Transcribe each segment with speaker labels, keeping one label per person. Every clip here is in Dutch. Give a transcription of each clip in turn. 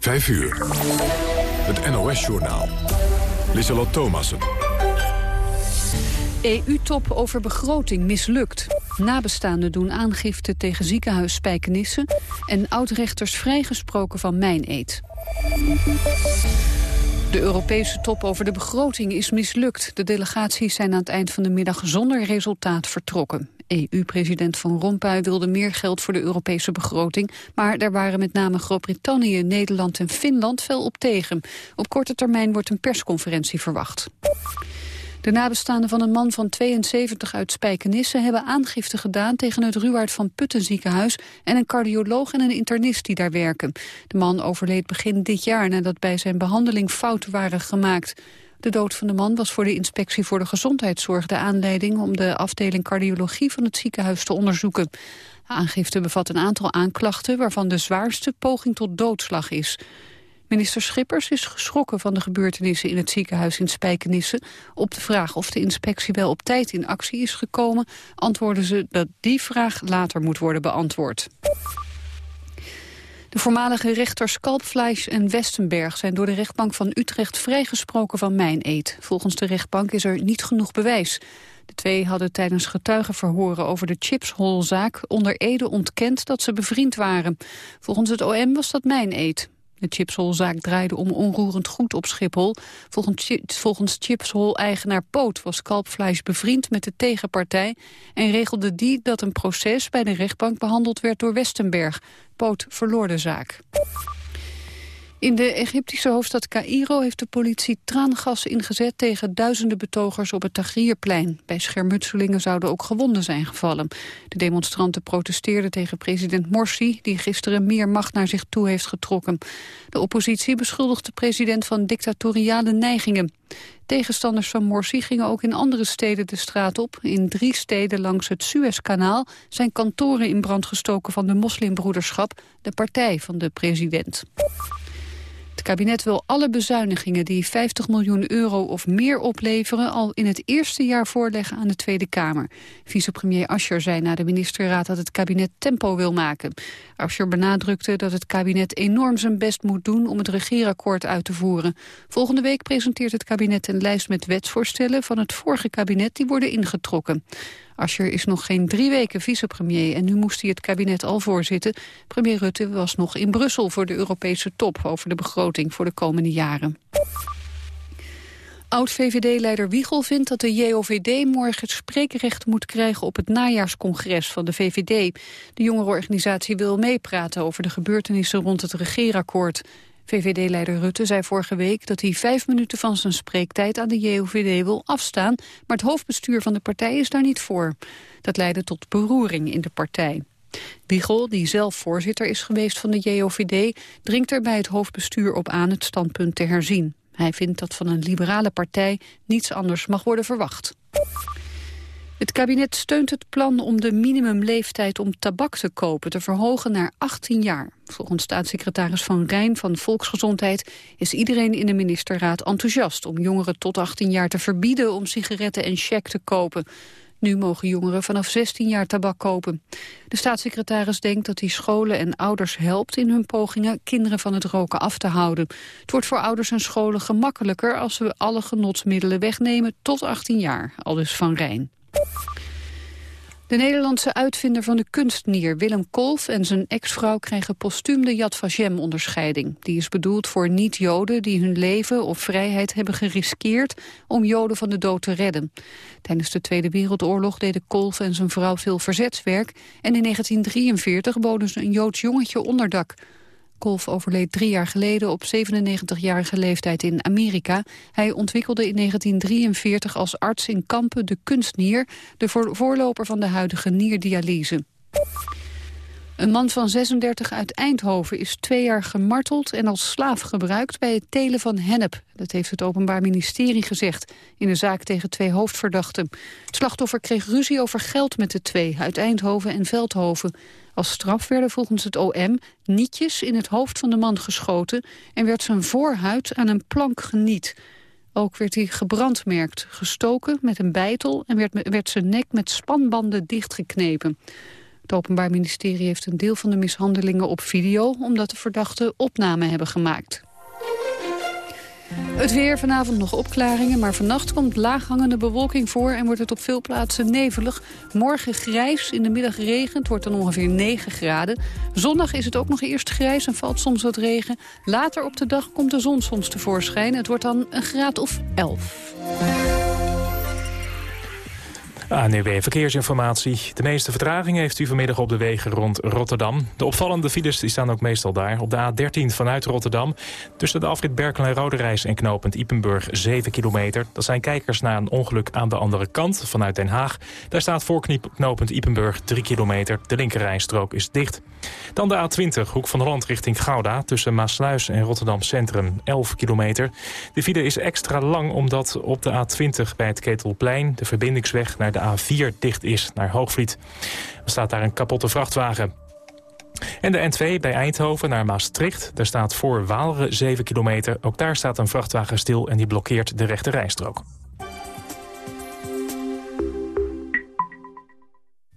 Speaker 1: 5 uur. Het NOS-journaal. Lissalot Thomassen.
Speaker 2: EU-top over begroting mislukt. Nabestaanden doen aangifte tegen ziekenhuis Spijkenisse... en oudrechters vrijgesproken van mijn-eet. De Europese top over de begroting is mislukt. De delegaties zijn aan het eind van de middag zonder resultaat vertrokken. EU-president Van Rompuy wilde meer geld voor de Europese begroting... maar daar waren met name Groot-Brittannië, Nederland en Finland fel op tegen. Op korte termijn wordt een persconferentie verwacht. De nabestaanden van een man van 72 uit Spijkenisse hebben aangifte gedaan tegen het Ruwaard van Putten ziekenhuis en een cardioloog en een internist die daar werken. De man overleed begin dit jaar nadat bij zijn behandeling fouten waren gemaakt. De dood van de man was voor de inspectie voor de gezondheidszorg de aanleiding om de afdeling cardiologie van het ziekenhuis te onderzoeken. De aangifte bevat een aantal aanklachten waarvan de zwaarste poging tot doodslag is. Minister Schippers is geschrokken van de gebeurtenissen in het ziekenhuis in Spijkenisse. Op de vraag of de inspectie wel op tijd in actie is gekomen... antwoorden ze dat die vraag later moet worden beantwoord. De voormalige rechters Kalpfleisch en Westenberg zijn door de rechtbank van Utrecht vrijgesproken van mijn-eet. Volgens de rechtbank is er niet genoeg bewijs. De twee hadden tijdens getuigenverhoren over de chipsholzaak onder Ede ontkend dat ze bevriend waren. Volgens het OM was dat mijn-eet. De Chipshol-zaak draaide om onroerend goed op Schiphol. Volgens, Chipshol-eigenaar Poot was Kalpfleisch bevriend met de tegenpartij... en regelde die dat een proces bij de rechtbank behandeld werd door Westenberg. Poot verloor de zaak. In de Egyptische hoofdstad Cairo heeft de politie traangas ingezet tegen duizenden betogers op het Tahrirplein. Bij schermutselingen zouden ook gewonden zijn gevallen. De demonstranten protesteerden tegen president Morsi, die gisteren meer macht naar zich toe heeft getrokken. De oppositie beschuldigt de president van dictatoriale neigingen. Tegenstanders van Morsi gingen ook in andere steden de straat op. In drie steden langs het Suezkanaal zijn kantoren in brand gestoken van de moslimbroederschap, de partij van de president. Het kabinet wil alle bezuinigingen die 50 miljoen euro of meer opleveren... al in het eerste jaar voorleggen aan de Tweede Kamer. Vicepremier Ascher zei na de ministerraad dat het kabinet tempo wil maken. Ascher benadrukte dat het kabinet enorm zijn best moet doen... om het regeerakkoord uit te voeren. Volgende week presenteert het kabinet een lijst met wetsvoorstellen... van het vorige kabinet die worden ingetrokken. Ascher is nog geen drie weken vicepremier en nu moest hij het kabinet al voorzitten. Premier Rutte was nog in Brussel voor de Europese top over de begroting voor de komende jaren. Oud-VVD-leider Wiegel vindt dat de JOVD morgen het spreekrecht moet krijgen op het najaarscongres van de VVD. De jongerenorganisatie wil meepraten over de gebeurtenissen rond het regeerakkoord. VVD-leider Rutte zei vorige week dat hij vijf minuten van zijn spreektijd aan de JOVD wil afstaan, maar het hoofdbestuur van de partij is daar niet voor. Dat leidde tot beroering in de partij. Wiegel, die zelf voorzitter is geweest van de JOVD, dringt er bij het hoofdbestuur op aan het standpunt te herzien. Hij vindt dat van een liberale partij niets anders mag worden verwacht. Het kabinet steunt het plan om de minimumleeftijd om tabak te kopen te verhogen naar 18 jaar. Volgens staatssecretaris Van Rijn van Volksgezondheid is iedereen in de ministerraad enthousiast om jongeren tot 18 jaar te verbieden om sigaretten en check te kopen. Nu mogen jongeren vanaf 16 jaar tabak kopen. De staatssecretaris denkt dat hij scholen en ouders helpt in hun pogingen kinderen van het roken af te houden. Het wordt voor ouders en scholen gemakkelijker als we alle genotsmiddelen wegnemen tot 18 jaar, aldus Van Rijn. De Nederlandse uitvinder van de kunstnier Willem Kolf en zijn ex-vrouw krijgen postuum de Yad Vashem-onderscheiding. Die is bedoeld voor niet-Joden die hun leven of vrijheid hebben geriskeerd om Joden van de dood te redden. Tijdens de Tweede Wereldoorlog deden Kolf en zijn vrouw veel verzetswerk en in 1943 boden ze een Joods jongetje onderdak. Kolf overleed drie jaar geleden op 97-jarige leeftijd in Amerika. Hij ontwikkelde in 1943 als arts in Kampen de kunstnier... de voorloper van de huidige nierdialyse. Een man van 36 uit Eindhoven is twee jaar gemarteld en als slaaf gebruikt bij het telen van hennep. Dat heeft het Openbaar Ministerie gezegd in een zaak tegen twee hoofdverdachten. Het slachtoffer kreeg ruzie over geld met de twee uit Eindhoven en Veldhoven. Als straf werden volgens het OM nietjes in het hoofd van de man geschoten... en werd zijn voorhuid aan een plank geniet. Ook werd hij gebrandmerkt, gestoken met een bijtel... en werd, werd zijn nek met spanbanden dichtgeknepen. Het Openbaar Ministerie heeft een deel van de mishandelingen op video... omdat de verdachten opname hebben gemaakt. Het weer vanavond nog opklaringen, maar vannacht komt laaghangende bewolking voor... en wordt het op veel plaatsen nevelig. Morgen grijs, in de middag regent, wordt dan ongeveer 9 graden. Zondag is het ook nog eerst grijs en valt soms wat regen. Later op de dag komt de zon soms tevoorschijn. Het wordt dan een graad of 11.
Speaker 3: ANUW Verkeersinformatie. De meeste vertraging heeft u vanmiddag op de wegen rond Rotterdam. De opvallende files die staan ook meestal daar. Op de A13 vanuit Rotterdam. Tussen de afrit Berkel en Roderijs en knooppunt Ipenburg 7 kilometer. Dat zijn kijkers naar een ongeluk aan de andere kant, vanuit Den Haag. Daar staat voor knooppunt Ipenburg 3 kilometer. De linkerrijstrook is dicht. Dan de A20, hoek van Holland richting Gouda. Tussen Maasluis en Rotterdam Centrum 11 kilometer. De file is extra lang omdat op de A20 bij het Ketelplein... de verbindingsweg naar de A4 dicht is naar Hoogvliet. Er staat daar een kapotte vrachtwagen. En de N2 bij Eindhoven naar Maastricht. Daar staat voor Waalre 7 kilometer. Ook daar staat een vrachtwagen stil en die blokkeert de rechte rijstrook.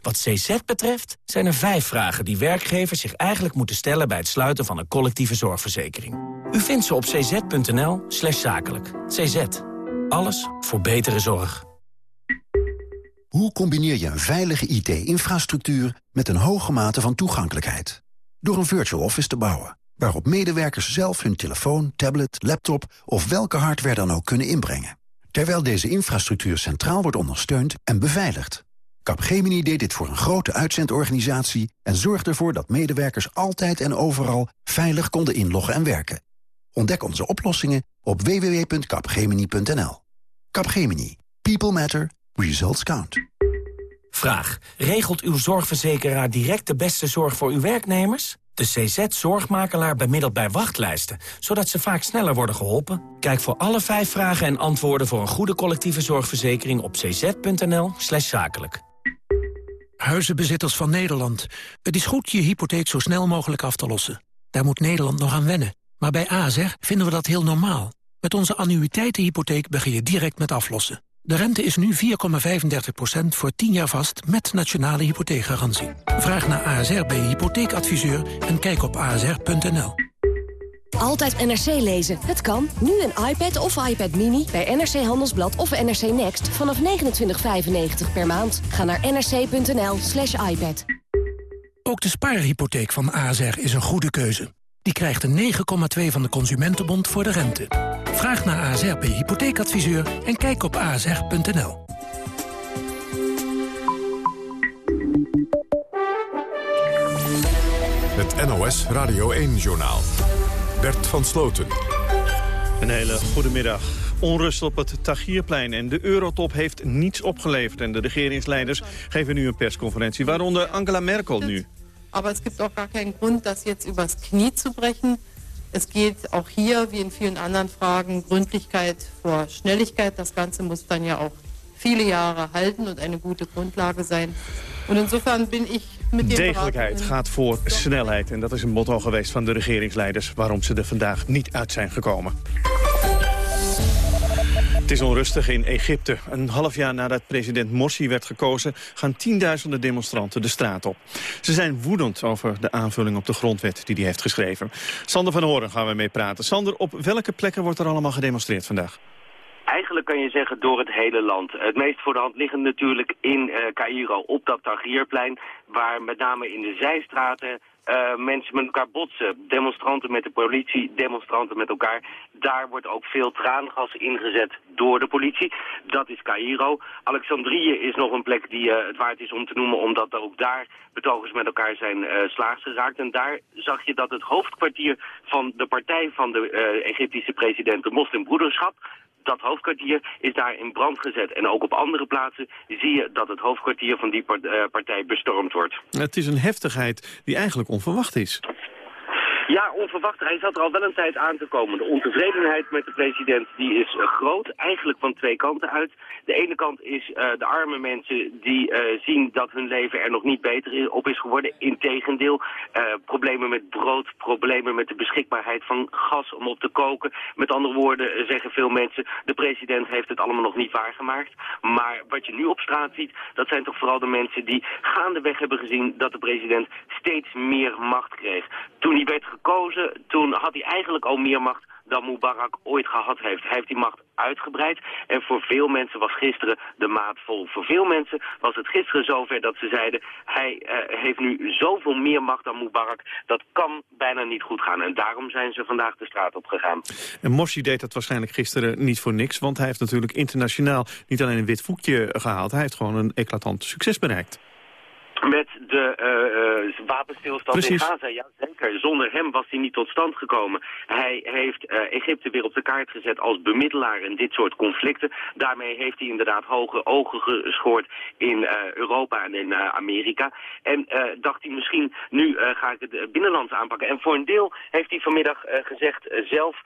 Speaker 4: Wat CZ betreft zijn er vijf vragen die werkgevers zich eigenlijk moeten stellen... bij het sluiten van een collectieve zorgverzekering. U vindt ze op cz.nl slash zakelijk. CZ. Alles voor betere zorg.
Speaker 5: Hoe combineer je een veilige IT-infrastructuur met een hoge mate van toegankelijkheid? Door een virtual office te bouwen, waarop medewerkers zelf hun telefoon, tablet, laptop of welke hardware dan ook kunnen inbrengen. Terwijl deze infrastructuur centraal wordt ondersteund en beveiligd. Capgemini deed dit voor een grote uitzendorganisatie en zorgde ervoor dat medewerkers altijd en overal veilig konden inloggen en werken. Ontdek onze oplossingen op www.capgemini.nl. Capgemini. People matter. Results count.
Speaker 4: Vraag. Regelt uw zorgverzekeraar direct de beste zorg voor uw werknemers? De CZ-zorgmakelaar bemiddelt bij wachtlijsten, zodat ze vaak sneller worden geholpen. Kijk voor alle vijf vragen en antwoorden voor een goede collectieve zorgverzekering op cz.nl zakelijk.
Speaker 6: Huizenbezitters van Nederland. Het is goed je hypotheek zo snel mogelijk af te lossen. Daar moet Nederland nog aan wennen. Maar bij ASR vinden we dat heel normaal. Met onze annuïteitenhypotheek begin je direct met aflossen. De rente is nu 4,35% voor 10 jaar vast met nationale hypotheekgarantie. Vraag naar ASR bij hypotheekadviseur en kijk op asr.nl.
Speaker 7: Altijd NRC lezen. Het kan. Nu een iPad of iPad Mini bij NRC Handelsblad of NRC Next vanaf 29,95 per maand. Ga naar nrc.nl slash iPad.
Speaker 6: Ook de spaarhypotheek van ASR is een goede keuze. Die krijgt een 9,2 van de Consumentenbond voor de rente. Vraag naar ASR bij hypotheekadviseur en kijk op asr.nl.
Speaker 1: Het NOS Radio 1-journaal. Bert van Sloten.
Speaker 8: Een hele goede middag. Onrust op het Tagierplein en de Eurotop heeft niets opgeleverd. En de regeringsleiders geven nu een persconferentie, waaronder Angela Merkel nu.
Speaker 9: Maar het gibt ook gar geen grund, dat jetzt übers Knie te brechen. Es geht auch hier, wie in vielen anderen Fragen, Gründlichkeit vor Schnelligkeit. Das Ganze muss dann ja auch viele Jahre halten und eine gute Grundlage sein. Und insofern bin ich mit dem
Speaker 8: Degelijkheid gaat voor snelheid. En dat is een motto geweest van de regeringsleiders... waarom ze er vandaag niet uit zijn gekomen. Het is onrustig in Egypte. Een half jaar nadat president Morsi werd gekozen... gaan tienduizenden demonstranten de straat op. Ze zijn woedend over de aanvulling op de grondwet die hij heeft geschreven. Sander van Horen gaan we mee praten. Sander, op welke plekken wordt er allemaal gedemonstreerd vandaag?
Speaker 10: Eigenlijk kan je zeggen door het hele land. Het meest voor de hand liggend natuurlijk in uh, Cairo op dat Tahrirplein... waar met name in de zijstraten uh, mensen met elkaar botsen. Demonstranten met de politie, demonstranten met elkaar. Daar wordt ook veel traangas ingezet door de politie. Dat is Cairo. Alexandrië is nog een plek die uh, het waard is om te noemen... omdat ook daar betogers met elkaar zijn uh, slaags geraakt. En daar zag je dat het hoofdkwartier van de partij van de Egyptische president... de moslimbroederschap dat hoofdkwartier is daar in brand gezet. En ook op andere plaatsen zie je dat het hoofdkwartier van die partij bestormd wordt.
Speaker 8: Het is een heftigheid die eigenlijk onverwacht is.
Speaker 10: Ja, onverwacht. Hij zat er al wel een tijd aan te komen. De ontevredenheid met de president die is uh, groot, eigenlijk van twee kanten uit. De ene kant is uh, de arme mensen die uh, zien dat hun leven er nog niet beter op is geworden. Integendeel, problemen met brood, problemen met de beschikbaarheid van gas om op te koken. Met andere woorden zeggen veel mensen, de president heeft het allemaal nog niet waargemaakt. Maar wat je nu op straat ziet, dat zijn toch vooral de mensen die gaandeweg hebben gezien dat de president steeds meer macht kreeg. Toen hij werd gekozen, toen had hij eigenlijk al meer macht dan Mubarak ooit gehad heeft. Hij heeft die macht uitgebreid en voor veel mensen was gisteren de maat vol. Voor veel mensen was het gisteren zover dat ze zeiden... hij uh, heeft nu zoveel meer macht dan Mubarak, dat kan bijna niet goed gaan. En daarom zijn ze vandaag de straat op gegaan.
Speaker 8: En Morsi deed dat waarschijnlijk gisteren niet voor niks... want hij heeft natuurlijk internationaal niet alleen een wit voetje gehaald... hij heeft gewoon een eclatant succes bereikt
Speaker 10: met de uh, uh, wapenstilstand Precies. in Gaza. Ja, zeker. Zonder hem was hij niet tot stand gekomen. Hij heeft uh, Egypte weer op de kaart gezet als bemiddelaar in dit soort conflicten. Daarmee heeft hij inderdaad hoge ogen geschoord in Europa en in Amerika. En dacht hij misschien, nu ga ik het binnenlands aanpakken. En voor een deel heeft hij vanmiddag gezegd, zelf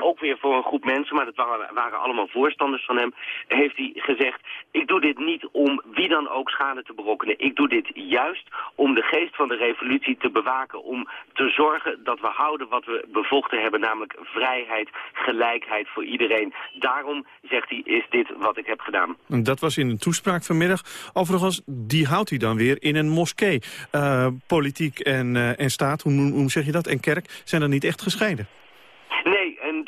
Speaker 10: ook weer voor een groep mensen, maar dat waren, waren allemaal voorstanders van hem, heeft hij gezegd, ik doe dit niet om wie dan ook schade te berokkenen. Ik doe dit juist om de geest van de revolutie te bewaken. Om te zorgen dat we houden wat we bevochten hebben, namelijk vrijheid, gelijkheid voor iedereen. Daarom, zegt hij, is dit wat ik heb gedaan.
Speaker 8: Dat was in een toespraak vanmiddag. Overigens, die houdt hij dan weer in een moskee. Uh, politiek en, uh, en staat, hoe, hoe zeg je dat, en kerk zijn dan niet echt gescheiden.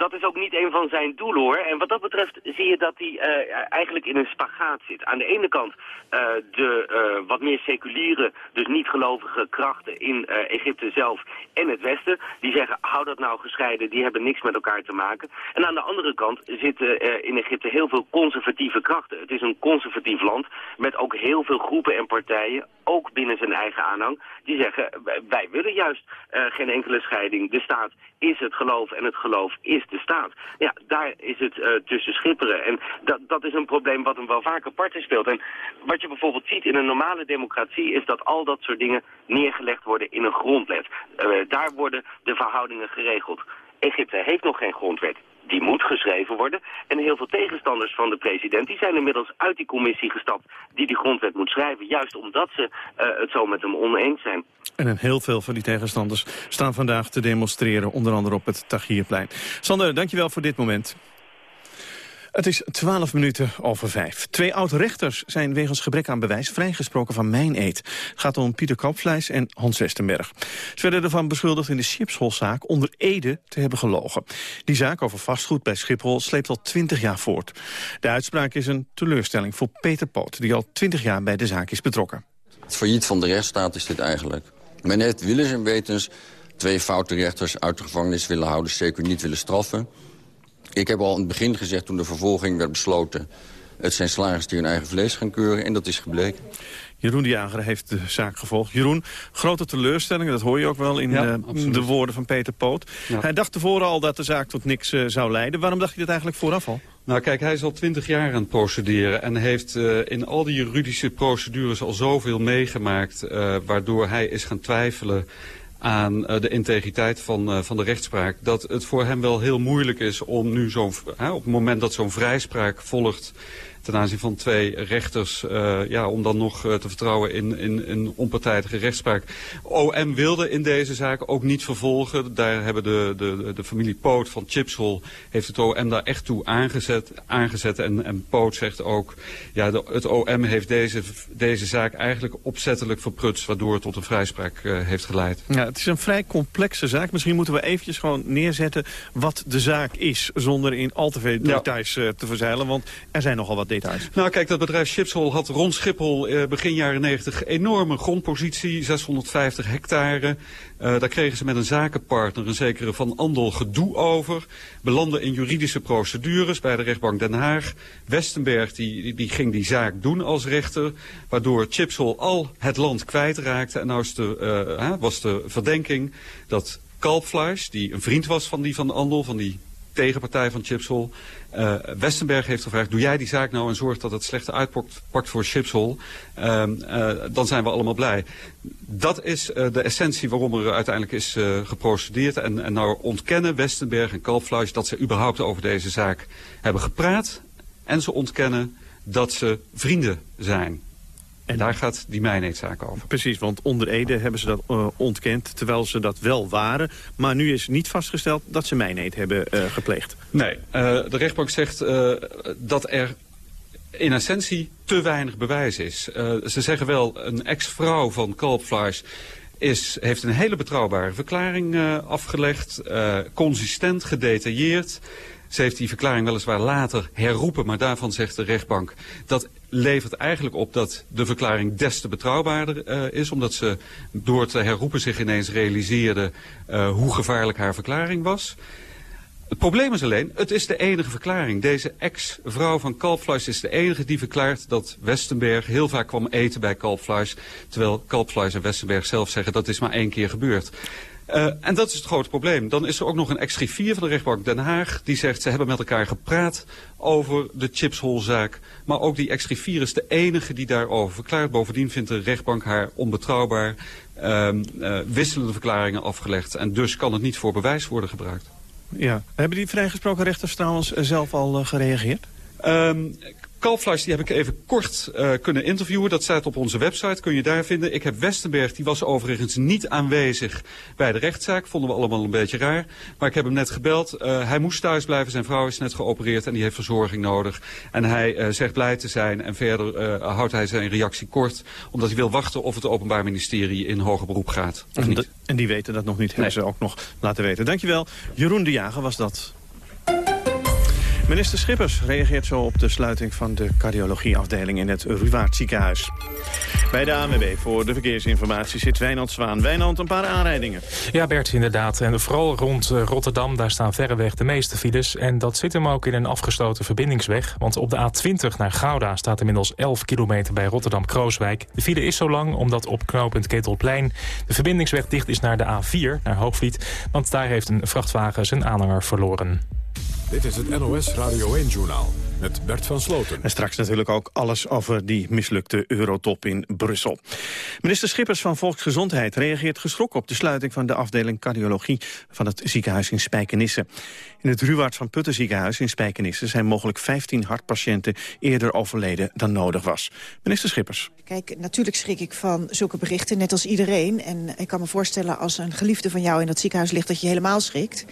Speaker 10: Dat is ook niet een van zijn doelen hoor. En wat dat betreft zie je dat hij uh, eigenlijk in een spagaat zit. Aan de ene kant uh, de uh, wat meer seculiere, dus niet gelovige krachten in Egypte zelf en het Westen. Die zeggen, hou dat nou gescheiden, die hebben niks met elkaar te maken. En aan de andere kant zitten in Egypte heel veel conservatieve krachten. Het is een conservatief land met ook heel veel groepen en partijen, ook binnen zijn eigen aanhang, die zeggen, wij willen juist geen enkele scheiding. De staat is het geloof en het geloof is de staat. Ja, daar is het uh, tussen schipperen. En dat, dat is een probleem wat hem wel vaker parten speelt. En wat je bijvoorbeeld ziet in een normale democratie... is dat al dat soort dingen neergelegd worden in een grondwet. Uh, daar worden de verhoudingen geregeld. Egypte heeft nog geen grondwet die moet geschreven worden. En heel veel tegenstanders van de president die zijn inmiddels uit die commissie gestapt die die grondwet moet schrijven. Juist omdat ze uh, het zo met hem oneens zijn.
Speaker 8: En heel veel van die tegenstanders staan vandaag te demonstreren, onder andere op het Tahrirplein. Sander, dankjewel voor dit moment. Het is 12 minuten over vijf. Twee oud-rechters zijn wegens gebrek aan bewijs vrijgesproken van mijn eet. Het gaat om Pieter Kapvleis en Hans Westenberg. Ze werden ervan beschuldigd in de Schipholzaak onder Ede te hebben gelogen. Die zaak over vastgoed bij Schiphol sleept al 20 jaar voort. De uitspraak is een teleurstelling voor Peter Poot, die al 20 jaar bij de zaak is betrokken.
Speaker 11: Het failliet van de rechtsstaat is dit eigenlijk. Men heeft willens en wetens twee foute rechters uit de gevangenis willen houden... zeker niet willen straffen. Ik heb al in het begin gezegd, toen de vervolging werd besloten... het zijn slagers die hun eigen vlees gaan keuren en dat is gebleken.
Speaker 8: Jeroen de Jager heeft de zaak gevolgd. Jeroen, grote teleurstelling, dat hoor je ook wel in de, de, woorden van Peter Poot. Hij dacht tevoren al dat de zaak tot niks uh, zou leiden. Waarom dacht hij dat eigenlijk vooraf al?
Speaker 12: Nou kijk, hij is al twintig jaar aan het procederen en heeft uh, in al die juridische procedures al zoveel meegemaakt... Uh, waardoor hij is gaan twijfelen aan uh, de integriteit van, uh, van de rechtspraak... dat het voor hem wel heel moeilijk is om nu zo'n... op het moment dat zo'n vrijspraak volgt ten aanzien van twee rechters, uh, ja, om dan nog uh, te vertrouwen in, in, in onpartijdige rechtspraak. OM wilde in deze zaak ook niet vervolgen. Daar hebben de, de, de familie Poot van Chipsol, heeft het OM daar echt toe aangezet. aangezet en, en Poot zegt ook, ja, de, het OM heeft deze, deze zaak eigenlijk opzettelijk verprutst, waardoor het tot een vrijspraak uh, heeft geleid.
Speaker 8: Ja, het is een vrij complexe zaak. Misschien moeten we eventjes gewoon neerzetten wat de zaak is, zonder in al te veel details ja. te verzeilen, want er zijn nogal wat details.
Speaker 12: Nou kijk, dat bedrijf Schiphol had rond Schiphol eh, begin jaren 90 enorme grondpositie, 650 hectare. Uh, daar kregen ze met een zakenpartner een zekere Van Andel gedoe over. Belanden in juridische procedures bij de rechtbank Den Haag. Westenberg die, die, ging die zaak doen als rechter, waardoor Chipsol al het land kwijtraakte. En nou de, uh, was de verdenking dat Kalpfleisch, die een vriend was van die Van Andel, van die tegenpartij van Chipsol. Uh, Westenberg heeft gevraagd, doe jij die zaak nou en zorg dat het slechte uitpakt voor Chipsol. Uh, uh, dan zijn we allemaal blij. Dat is uh, de essentie waarom er uiteindelijk is geprocedeerd. En, en nou ontkennen Westenberg en Kalfluis dat ze überhaupt over deze zaak hebben gepraat. En ze ontkennen dat ze vrienden zijn. En daar gaat die mijneetzaak over.
Speaker 8: Precies, want onder Ede hebben ze dat uh, ontkend, terwijl ze dat wel waren. Maar nu is niet vastgesteld dat ze mijneet hebben uh, gepleegd.
Speaker 12: Nee, uh, de rechtbank zegt dat er in essentie te weinig bewijs is. ze zeggen wel, een ex-vrouw van Kalpfleisch is, heeft een hele betrouwbare verklaring afgelegd. consistent, gedetailleerd. Ze heeft die verklaring weliswaar later herroepen, maar daarvan zegt de rechtbank... dat levert eigenlijk op dat de verklaring des te betrouwbaarder uh, is... omdat ze door te herroepen zich ineens realiseerde uh, hoe gevaarlijk haar verklaring was... Het probleem is alleen, het is de enige verklaring. Deze ex-vrouw van Kalpfleisch is de enige die verklaart dat Westenberg heel vaak kwam eten bij Kalpfleisch. Terwijl Kalpfleisch en Westenberg zelf zeggen dat is maar één keer gebeurd. Uh, en dat is het grote probleem. Dan is er ook nog een ex-griffier van de rechtbank Den Haag. Die zegt, ze hebben met elkaar gepraat over de chipsholzaak. Maar ook die ex-griffier is de enige die daarover verklaart. Bovendien vindt de rechtbank haar onbetrouwbaar. Uh, uh, wisselende verklaringen afgelegd. En dus kan het niet voor bewijs worden gebruikt.
Speaker 8: Ja. Hebben die vrijgesproken rechters trouwens zelf al gereageerd?
Speaker 12: Um, Kalfleisch die heb ik even kort uh, kunnen interviewen. Dat staat op onze website, kun je daar vinden. Ik heb Westenberg, die was overigens niet aanwezig bij de rechtszaak. Vonden we allemaal een beetje raar. Maar ik heb hem net gebeld. Uh, hij moest thuis blijven, zijn vrouw is net geopereerd en die heeft verzorging nodig. En hij uh, zegt blij te zijn en verder houdt hij zijn reactie kort. Omdat hij wil wachten of het Openbaar Ministerie in hoger beroep gaat. Of niet.
Speaker 8: En die weten dat nog niet, hebben nee. ze ook nog laten weten. Dankjewel. Jeroen de Jager was dat. Minister Schippers reageert zo op de sluiting van de cardiologieafdeling in het Ruwaard ziekenhuis. Bij de ANWB voor de verkeersinformatie zit Wijnand Zwaan. Wijnand, een paar aanrijdingen.
Speaker 3: Ja, Bert, inderdaad. En vooral rond uh, Rotterdam, daar staan verreweg de meeste files. En dat zit hem ook in een afgesloten verbindingsweg. Want op de A20 naar Gouda staat inmiddels 11 kilometer bij Rotterdam-Krooswijk. De file is zo lang omdat op knooppunt Ketelplein de verbindingsweg dicht is naar de A4, naar Hoogvliet. Want daar heeft een vrachtwagen zijn aanhanger verloren.
Speaker 1: Dit is het NOS Radio 1-journaal met Bert van Sloten.
Speaker 8: En straks natuurlijk ook alles over die mislukte eurotop in Brussel. Minister Schippers van Volksgezondheid reageert geschrokken op de sluiting van de afdeling cardiologie van het ziekenhuis in Spijkenisse. In het Ruwaard van Putten ziekenhuis in Spijkenisse zijn mogelijk 15 hartpatiënten eerder overleden dan nodig was. Minister Schippers.
Speaker 13: Kijk, natuurlijk schrik ik van zulke berichten, net als iedereen. En ik kan me voorstellen als een geliefde van jou in dat ziekenhuis ligt dat je helemaal schrikt.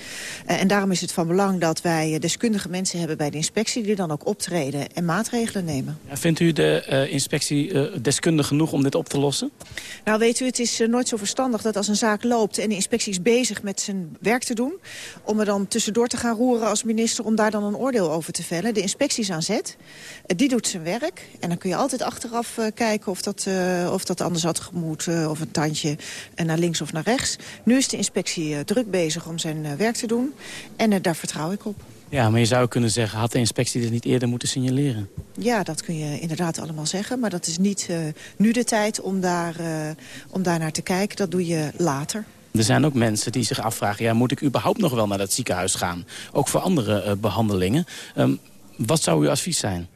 Speaker 13: Uh, en daarom is het van belang dat wij deskundige mensen hebben bij de inspectie die dan ook optreden en maatregelen nemen.
Speaker 14: Ja, vindt u de uh, inspectie uh, deskundig genoeg om dit op te lossen?
Speaker 13: Nou weet u, het is nooit zo verstandig dat als een zaak loopt en de inspectie is bezig met zijn werk te doen, om er dan tussendoor te gaan roeren als minister om daar dan een oordeel over te vellen. De inspectie is aan zet, die doet zijn werk en dan kun je altijd achteraf kijken of dat, of dat anders had gemoet of een tandje naar links of naar rechts. Nu is de inspectie druk bezig om zijn werk te doen en daar vertrouw ik op.
Speaker 14: Ja, maar je zou kunnen zeggen, had de inspectie dit niet eerder moeten signaleren?
Speaker 13: Ja, dat kun je inderdaad allemaal zeggen. Maar dat is niet uh, nu de tijd om daar, uh, om daar naar te kijken. Dat doe je later.
Speaker 14: Er zijn ook mensen die zich afvragen... Ja, moet ik überhaupt nog wel naar dat ziekenhuis gaan? Ook voor andere uh, behandelingen. Um, wat zou uw advies zijn?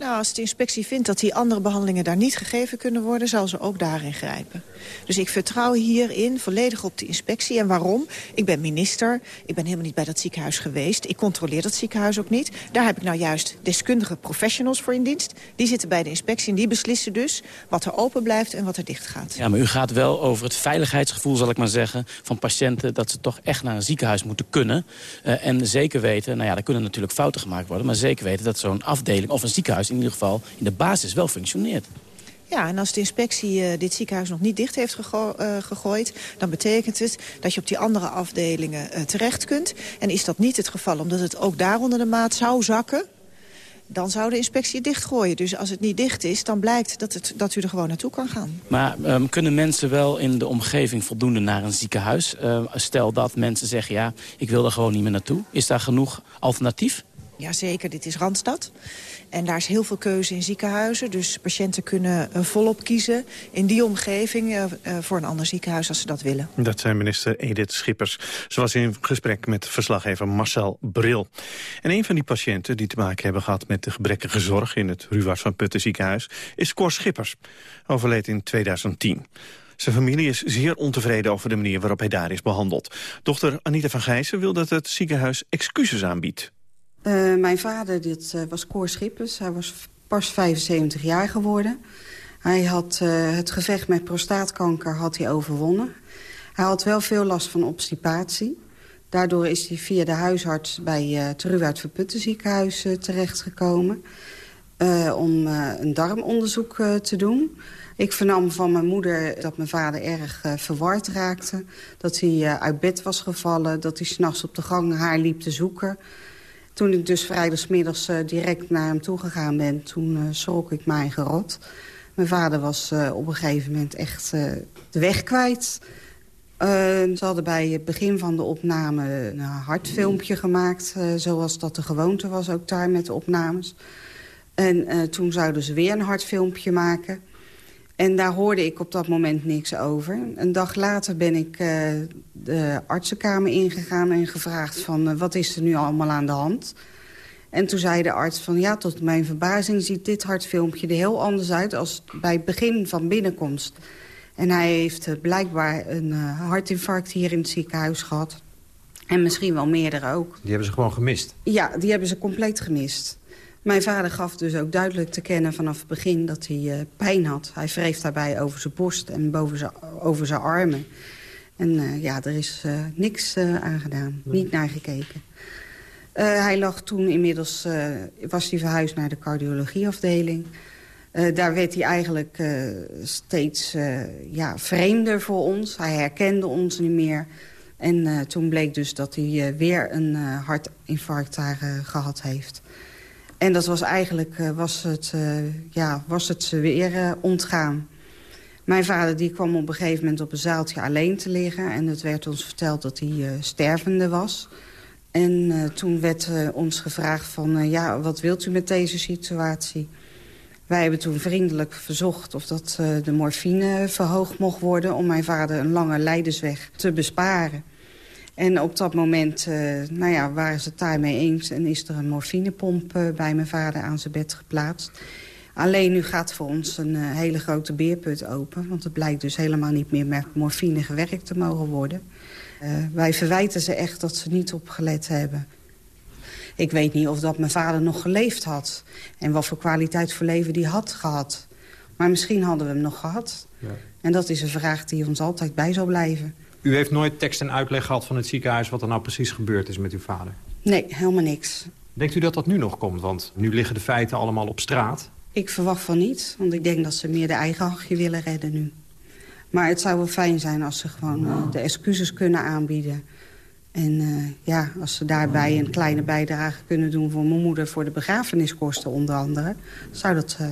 Speaker 13: Nou, als de inspectie vindt dat die andere behandelingen daar niet gegeven kunnen worden... zal ze ook daarin grijpen. Dus ik vertrouw hierin volledig op de inspectie. En waarom? Ik ben minister. Ik ben helemaal niet bij dat ziekenhuis geweest. Ik controleer dat ziekenhuis ook niet. Daar heb ik nou juist deskundige professionals voor in dienst. Die zitten bij de inspectie en die beslissen dus... wat er open blijft en wat er dicht gaat.
Speaker 14: Ja, maar u gaat wel over het veiligheidsgevoel, zal ik maar zeggen... van patiënten dat ze toch echt naar een ziekenhuis moeten kunnen. Uh, en zeker weten, nou ja, er kunnen natuurlijk fouten gemaakt worden... maar zeker weten dat zo'n afdeling of een ziekenhuis in ieder geval in de basis wel functioneert.
Speaker 13: Ja, en als de inspectie uh, dit ziekenhuis nog niet dicht heeft uh, gegooid... dan betekent het dat je op die andere afdelingen uh, terecht kunt. En is dat niet het geval, omdat het ook daar onder de maat zou zakken... dan zou de inspectie het dichtgooien. Dus als het niet dicht is, dan blijkt dat, het, dat u er gewoon naartoe kan gaan.
Speaker 14: Maar um, kunnen mensen wel in de omgeving voldoende naar een ziekenhuis? Uh, stel dat mensen zeggen, ja, ik wil er gewoon niet meer naartoe. Is daar genoeg alternatief?
Speaker 13: Jazeker, dit is Randstad. En daar is heel veel keuze in ziekenhuizen. Dus patiënten kunnen volop kiezen in die omgeving... Uh, uh, voor een ander ziekenhuis als ze dat willen.
Speaker 8: Dat zijn minister Edith Schippers. Ze was in gesprek met verslaggever Marcel Bril. En een van die patiënten die te maken hebben gehad... met de gebrekkige zorg in het Ruwaard van Putten ziekenhuis... is Cor Schippers. Overleed in 2010. Zijn familie is zeer ontevreden over de manier waarop hij daar is behandeld. Dochter Anita van Gijzen wil dat het ziekenhuis excuses aanbiedt.
Speaker 15: Uh, mijn vader dit, uh, was Cor Schippers. Hij was pas 75 jaar geworden. Hij had uh, het gevecht met prostaatkanker had hij overwonnen. Hij had wel veel last van obstipatie. Daardoor is hij via de huisarts bij het Ruwaard Verputten ziekenhuis terechtgekomen... om een darmonderzoek te doen. Ik vernam van mijn moeder dat mijn vader erg verward raakte. Dat hij uit bed was gevallen, dat hij s'nachts op de gang haar liep te zoeken... Toen ik dus vrijdagsmiddags uh, direct naar hem toegegaan ben... toen uh, schrok ik mij gerot. Mijn vader was uh, op een gegeven moment echt de weg kwijt. ze hadden bij het begin van de opname een hartfilmpje gemaakt... zoals dat de gewoonte was ook daar met de opnames. En toen zouden ze weer een hartfilmpje maken... En daar hoorde ik op dat moment niks over. Een dag later ben ik uh, de artsenkamer ingegaan en gevraagd van... Uh, wat is er nu allemaal aan de hand? En toen zei de arts van ja, tot mijn verbazing ziet dit hartfilmpje er heel anders uit... als bij het begin van binnenkomst. En hij heeft uh, blijkbaar een hartinfarct hier in het ziekenhuis gehad. En misschien wel meerdere ook.
Speaker 16: Die hebben ze gewoon gemist?
Speaker 15: Ja, die hebben ze compleet gemist. Mijn vader gaf dus ook duidelijk te kennen vanaf het begin dat hij uh, pijn had. Hij wreef daarbij over zijn borst en boven zijn, over zijn armen. En uh, ja, er is uh, niks aan gedaan, nee. niet naar gekeken. hij lag toen inmiddels, was hij verhuisd naar de cardiologieafdeling. daar werd hij eigenlijk steeds ja, vreemder voor ons. Hij herkende ons niet meer. En toen bleek dus dat hij weer een hartinfarct daar gehad heeft. En dat was eigenlijk uh, was het, uh, ja, was het weer uh, ontgaan. Mijn vader die kwam op een gegeven moment op een zaaltje alleen te liggen. En het werd ons verteld dat hij stervende was. En toen werd ons gevraagd van, ja, wat wilt u met deze situatie? Wij hebben toen vriendelijk verzocht of dat de morfine verhoogd mocht worden... om mijn vader een lange leidersweg te besparen. En op dat moment uh, nou ja, waren ze het daarmee eens... en is er een morfinepomp uh, bij mijn vader aan zijn bed geplaatst. Alleen nu gaat voor ons een uh, hele grote beerput open... want het blijkt dus helemaal niet meer met morfine gewerkt te mogen worden. wij verwijten ze echt dat ze niet opgelet hebben. Ik weet niet of dat mijn vader nog geleefd had... en wat voor kwaliteit voor leven die had gehad. Maar misschien hadden we hem nog gehad. Ja. En dat is een vraag die ons altijd bij zal blijven.
Speaker 16: U heeft nooit tekst en uitleg gehad van het ziekenhuis... wat er nou precies gebeurd is met uw vader?
Speaker 15: Nee, helemaal niks.
Speaker 16: Denkt u dat dat nu nog komt? Want nu liggen de feiten allemaal op straat.
Speaker 15: Ik verwacht van niet, want ik denk dat ze meer de eigen hachje willen redden nu. Maar het zou wel fijn zijn als ze gewoon uh, de excuses kunnen aanbieden. En uh, ja, als ze daarbij een kleine bijdrage kunnen doen voor mijn moeder... voor de begrafeniskosten onder andere... zou dat uh,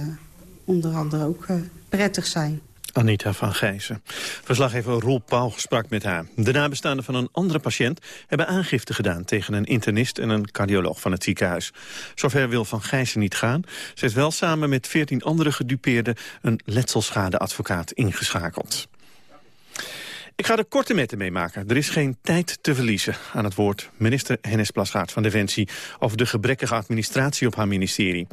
Speaker 15: onder andere ook prettig zijn.
Speaker 8: Anita van Gijzen. Verslaggever Roel Pauw sprak met haar. De nabestaanden van een andere patiënt hebben aangifte gedaan... tegen een internist en een cardioloog van het ziekenhuis. Zover wil Van Gijzen niet gaan. Ze heeft wel samen met veertien andere gedupeerden... een letselschadeadvocaat ingeschakeld. Ik ga de korte metten meemaken. Er is geen tijd te verliezen. Aan het woord minister Hennis Plasgaard van Defensie... over de gebrekkige administratie op haar ministerie.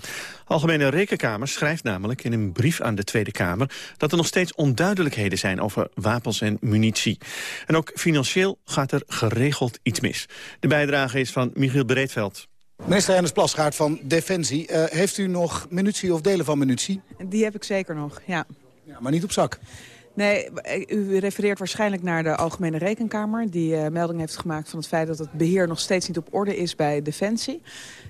Speaker 8: Algemene Rekenkamer schrijft namelijk in een brief aan de Tweede Kamer... dat er nog steeds onduidelijkheden zijn over wapens en munitie. En ook financieel gaat er geregeld iets mis. De bijdrage is van Michiel Breedveld.
Speaker 17: Minister Hennis Plasgaard van Defensie. Uh, heeft u nog munitie of delen van munitie?
Speaker 18: Die heb ik zeker nog, ja.
Speaker 17: ja maar niet op zak?
Speaker 18: Nee, u refereert waarschijnlijk naar de Algemene Rekenkamer... die uh, melding heeft gemaakt van het feit dat het beheer nog steeds niet op orde is bij Defensie.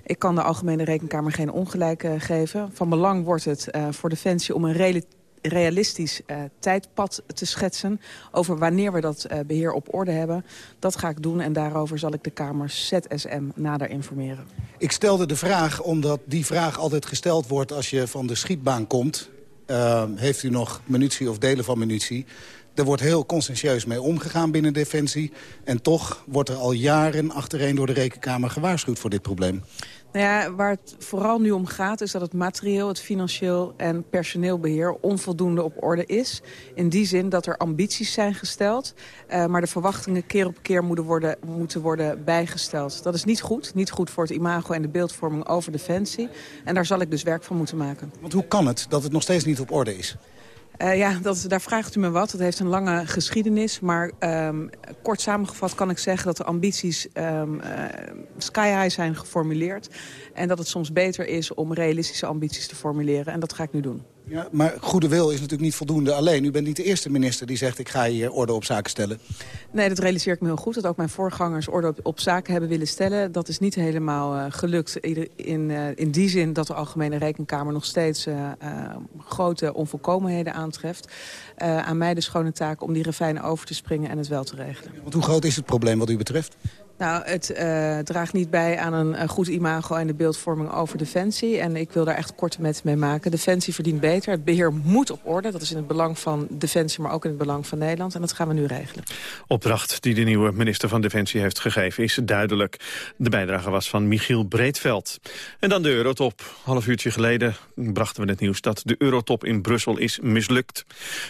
Speaker 18: Ik kan de Algemene Rekenkamer geen ongelijk uh, geven. Van belang wordt het uh, voor Defensie om een realistisch uh, tijdpad te schetsen... over wanneer we dat beheer op orde hebben. Dat ga ik doen en daarover zal ik de Kamer ZSM nader informeren.
Speaker 17: Ik stelde de vraag omdat die vraag altijd gesteld wordt... als je van de schietbaan komt uh, heeft u nog munitie of delen van munitie... Er wordt heel conscientieus mee omgegaan binnen Defensie. En toch wordt er al jaren achtereen door de Rekenkamer gewaarschuwd voor dit probleem.
Speaker 18: Nou ja, waar het vooral nu om gaat is dat het materieel, het financieel en personeelbeheer onvoldoende op orde is. In die zin dat er ambities zijn gesteld, uh, maar de verwachtingen keer op keer moeten worden, moeten worden bijgesteld. Dat is niet goed, niet goed voor het imago en de beeldvorming over Defensie. En daar zal ik dus werk van moeten maken.
Speaker 17: Want hoe kan het dat het nog steeds niet op orde is?
Speaker 18: Uh, ja, dat, daar vraagt u me wat. Het heeft een lange geschiedenis. Maar um, kort samengevat kan ik zeggen dat de ambities um, sky high zijn geformuleerd. En dat het soms beter is om realistische ambities te formuleren. En dat ga ik nu doen.
Speaker 17: Ja, maar goede wil is natuurlijk niet voldoende alleen. U bent niet de eerste minister die zegt ik ga hier orde op zaken stellen.
Speaker 18: Nee, dat realiseer ik me heel goed. Dat ook mijn voorgangers orde op, op zaken hebben willen stellen. Dat is niet helemaal uh, gelukt. In, uh, in die zin dat de Algemene Rekenkamer nog steeds uh, grote onvolkomenheden aantreft. aan mij de schone taak om die refijnen over te springen en het wel te regelen.
Speaker 17: Want hoe groot is het probleem wat u betreft?
Speaker 18: Nou, het uh, draagt niet bij aan een, een, goed imago en de beeldvorming over Defensie. En ik wil daar echt korte met mee maken. Defensie verdient beter. Het beheer moet op orde. Dat is in het belang van Defensie, maar ook in het belang van Nederland. En dat gaan we nu regelen.
Speaker 8: Opdracht die de nieuwe minister van Defensie heeft gegeven is duidelijk. De bijdrage was van Michiel Breedveld. En dan de Eurotop. Half uurtje geleden brachten we het nieuws dat de Eurotop in Brussel is mislukt.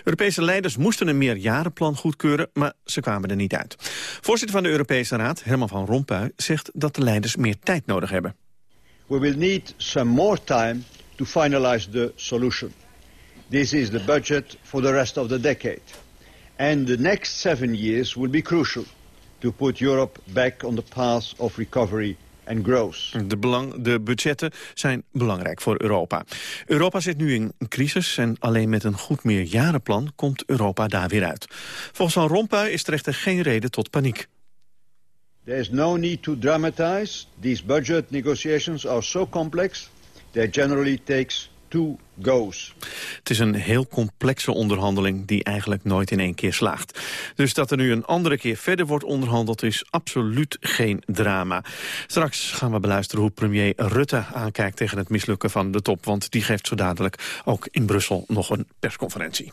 Speaker 8: Europese leiders moesten een meerjarenplan goedkeuren, maar ze kwamen er niet uit. Voorzitter van de Europese Raad, Herman van Rompuy zegt dat de leiders meer tijd nodig hebben.
Speaker 19: We will need some more time to finalize the solution. This is the budget for the rest of the decade. And the next seven years will be crucial to put Europe back on the path of recovery and growth.
Speaker 8: De, belang, de budgetten zijn belangrijk voor Europa. Europa zit nu in een crisis en alleen met een goed meerjarenplan komt Europa daar weer uit. Volgens Van Rompuy is er echter geen reden tot paniek.
Speaker 19: There is no need to dramatize. These budget negotiations are so complex, they generally takes two goes.
Speaker 8: Het is een heel complexe onderhandeling die eigenlijk nooit in één keer slaagt. Dus dat er nu een andere keer verder wordt onderhandeld is absoluut geen drama. Straks gaan we beluisteren hoe premier Rutte aankijkt tegen het mislukken van de top. Want die geeft zo dadelijk ook in Brussel nog een persconferentie.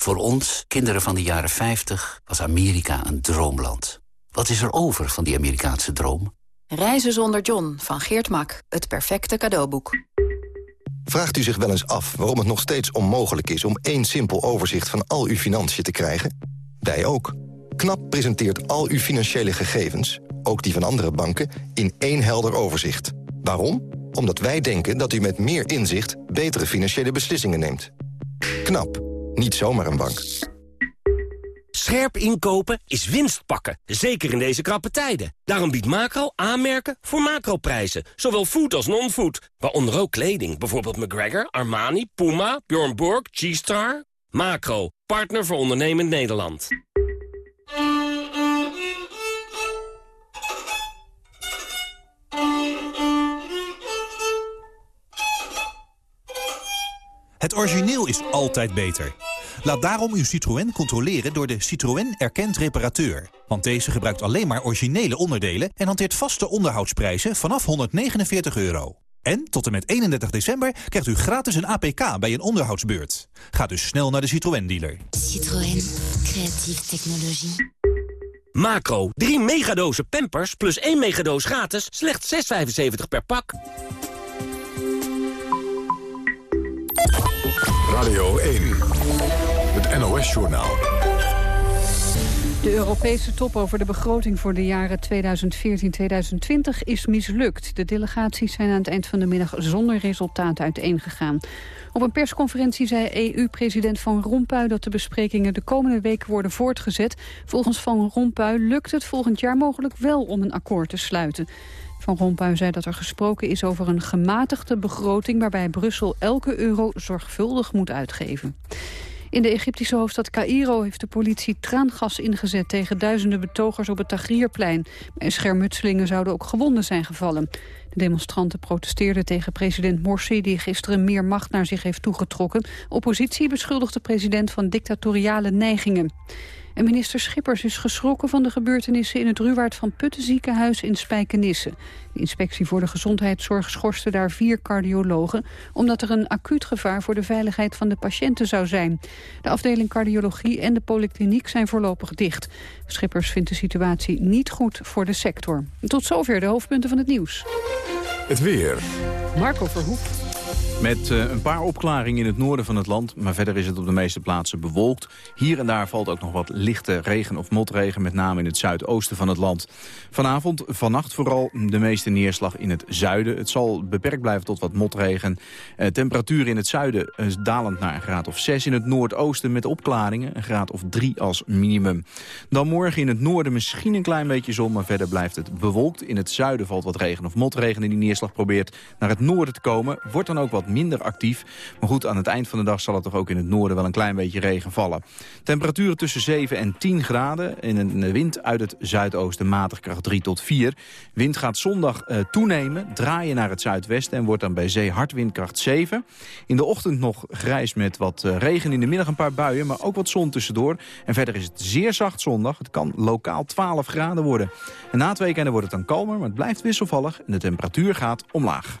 Speaker 20: Voor ons, kinderen van de jaren 50, was Amerika een droomland. Wat is er over van die Amerikaanse droom?
Speaker 21: Reizen zonder John van Geert Mak. Het perfecte cadeauboek.
Speaker 22: Vraagt u zich wel eens af waarom het nog steeds onmogelijk is... om één simpel overzicht van al uw financiën te krijgen? Wij ook. KNAP presenteert al uw financiële gegevens, ook die van andere banken... in één helder overzicht. Waarom? Omdat wij denken dat u met meer inzicht... betere financiële beslissingen neemt. KNAP. Niet zomaar een bank.
Speaker 23: Scherp inkopen is winst pakken, zeker in deze krappe tijden. Daarom biedt Macro aanmerken voor macroprijzen, zowel food als non-food. Waaronder ook kleding, bijvoorbeeld McGregor, Armani, Puma, Bjorn Borg, G-Star. Macro, partner voor ondernemend Nederland.
Speaker 24: Het origineel is altijd beter. Laat daarom uw Citroën controleren door de Citroën Erkend Reparateur. Want deze gebruikt alleen maar originele onderdelen... en hanteert vaste onderhoudsprijzen vanaf 149 euro. En tot en met 31 december krijgt u gratis een APK bij een onderhoudsbeurt. Ga dus snel naar de Citroën-dealer.
Speaker 25: Citroën. Creatieve technologie.
Speaker 23: Macro, 3 megadozen Pampers plus 1 megadoos gratis, slechts 6,75 per pak.
Speaker 1: Radio 1, NOS-journaal.
Speaker 2: De Europese top over de begroting voor de jaren 2014-2020 is mislukt. De delegaties zijn aan het eind van de middag zonder resultaat uiteengegaan. Op een persconferentie zei EU-president Van Rompuy dat de besprekingen de komende weken worden voortgezet. Volgens Van Rompuy lukt het volgend jaar mogelijk wel om een akkoord te sluiten. Van Rompuy zei dat er gesproken is over een gematigde begroting... waarbij Brussel elke euro zorgvuldig moet uitgeven. In de Egyptische hoofdstad Cairo heeft de politie traangas ingezet... tegen duizenden betogers op het Tagrierplein. Schermutselingen zouden ook gewonden zijn gevallen. De demonstranten protesteerden tegen president Morsi... die gisteren meer macht naar zich heeft toegetrokken. Oppositie beschuldigt de president van dictatoriale neigingen. En minister Schippers is geschrokken van de gebeurtenissen... in het Ruwaard van Putten ziekenhuis in Spijkenisse. De inspectie voor de gezondheidszorg schorste daar vier cardiologen... omdat er een acuut gevaar voor de veiligheid van de patiënten zou zijn. De afdeling cardiologie en de polykliniek zijn voorlopig dicht. Schippers vindt de situatie niet goed voor de sector. Tot zover de hoofdpunten van het nieuws.
Speaker 1: Het weer.
Speaker 2: Marco Verhoef.
Speaker 26: Met uh, een paar opklaringen in het noorden van het land, maar verder is het op de meeste plaatsen bewolkt. Hier en daar valt ook nog wat lichte regen of motregen, met name in het zuidoosten van het land. Vanavond, vannacht vooral de meeste neerslag in het zuiden. Het zal beperkt blijven tot wat motregen. Uh, temperatuur in het zuiden is dalend naar een graad of 6. In het noordoosten met opklaringen, een graad of 3 als minimum. Dan morgen in het noorden misschien een klein beetje zon, maar verder blijft het bewolkt. In het zuiden valt wat regen of motregen en die neerslag probeert naar het noorden te komen. Wordt dan ook wat minder actief. Maar goed, aan het eind van de dag zal het toch ook in het noorden wel een klein beetje regen vallen. Temperaturen tussen 7 en 10 graden. In een wind uit het zuidoosten matig kracht 3 tot 4. Wind gaat zondag uh, toenemen, draaien naar het zuidwesten... en wordt dan bij zee hard windkracht 7. In de ochtend nog grijs met wat uh, regen, in de middag een paar buien... maar ook wat zon tussendoor. En verder is het zeer zacht zondag. Het kan lokaal 12 graden worden. En na het weekende wordt het dan kalmer, maar het blijft wisselvallig... en de temperatuur gaat omlaag.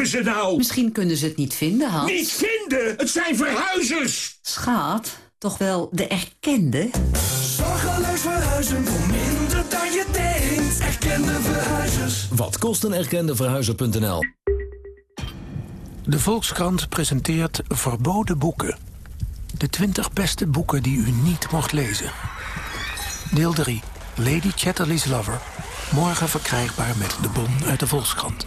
Speaker 27: Blijven ze nou?
Speaker 28: Misschien kunnen ze het niet vinden, Hans.
Speaker 27: Niet vinden? Het zijn verhuizers!
Speaker 28: Schat, toch wel de erkende?
Speaker 27: Zorgeloos verhuizen voor minder dan je denkt. Erkende verhuizers.
Speaker 29: Wat kost een erkende verhuizer.nl?
Speaker 30: De Volkskrant presenteert verboden boeken. De 20 beste boeken die u niet mocht lezen. Deel 3. Lady Chatterley's Lover. Morgen verkrijgbaar met de bon uit de Volkskrant.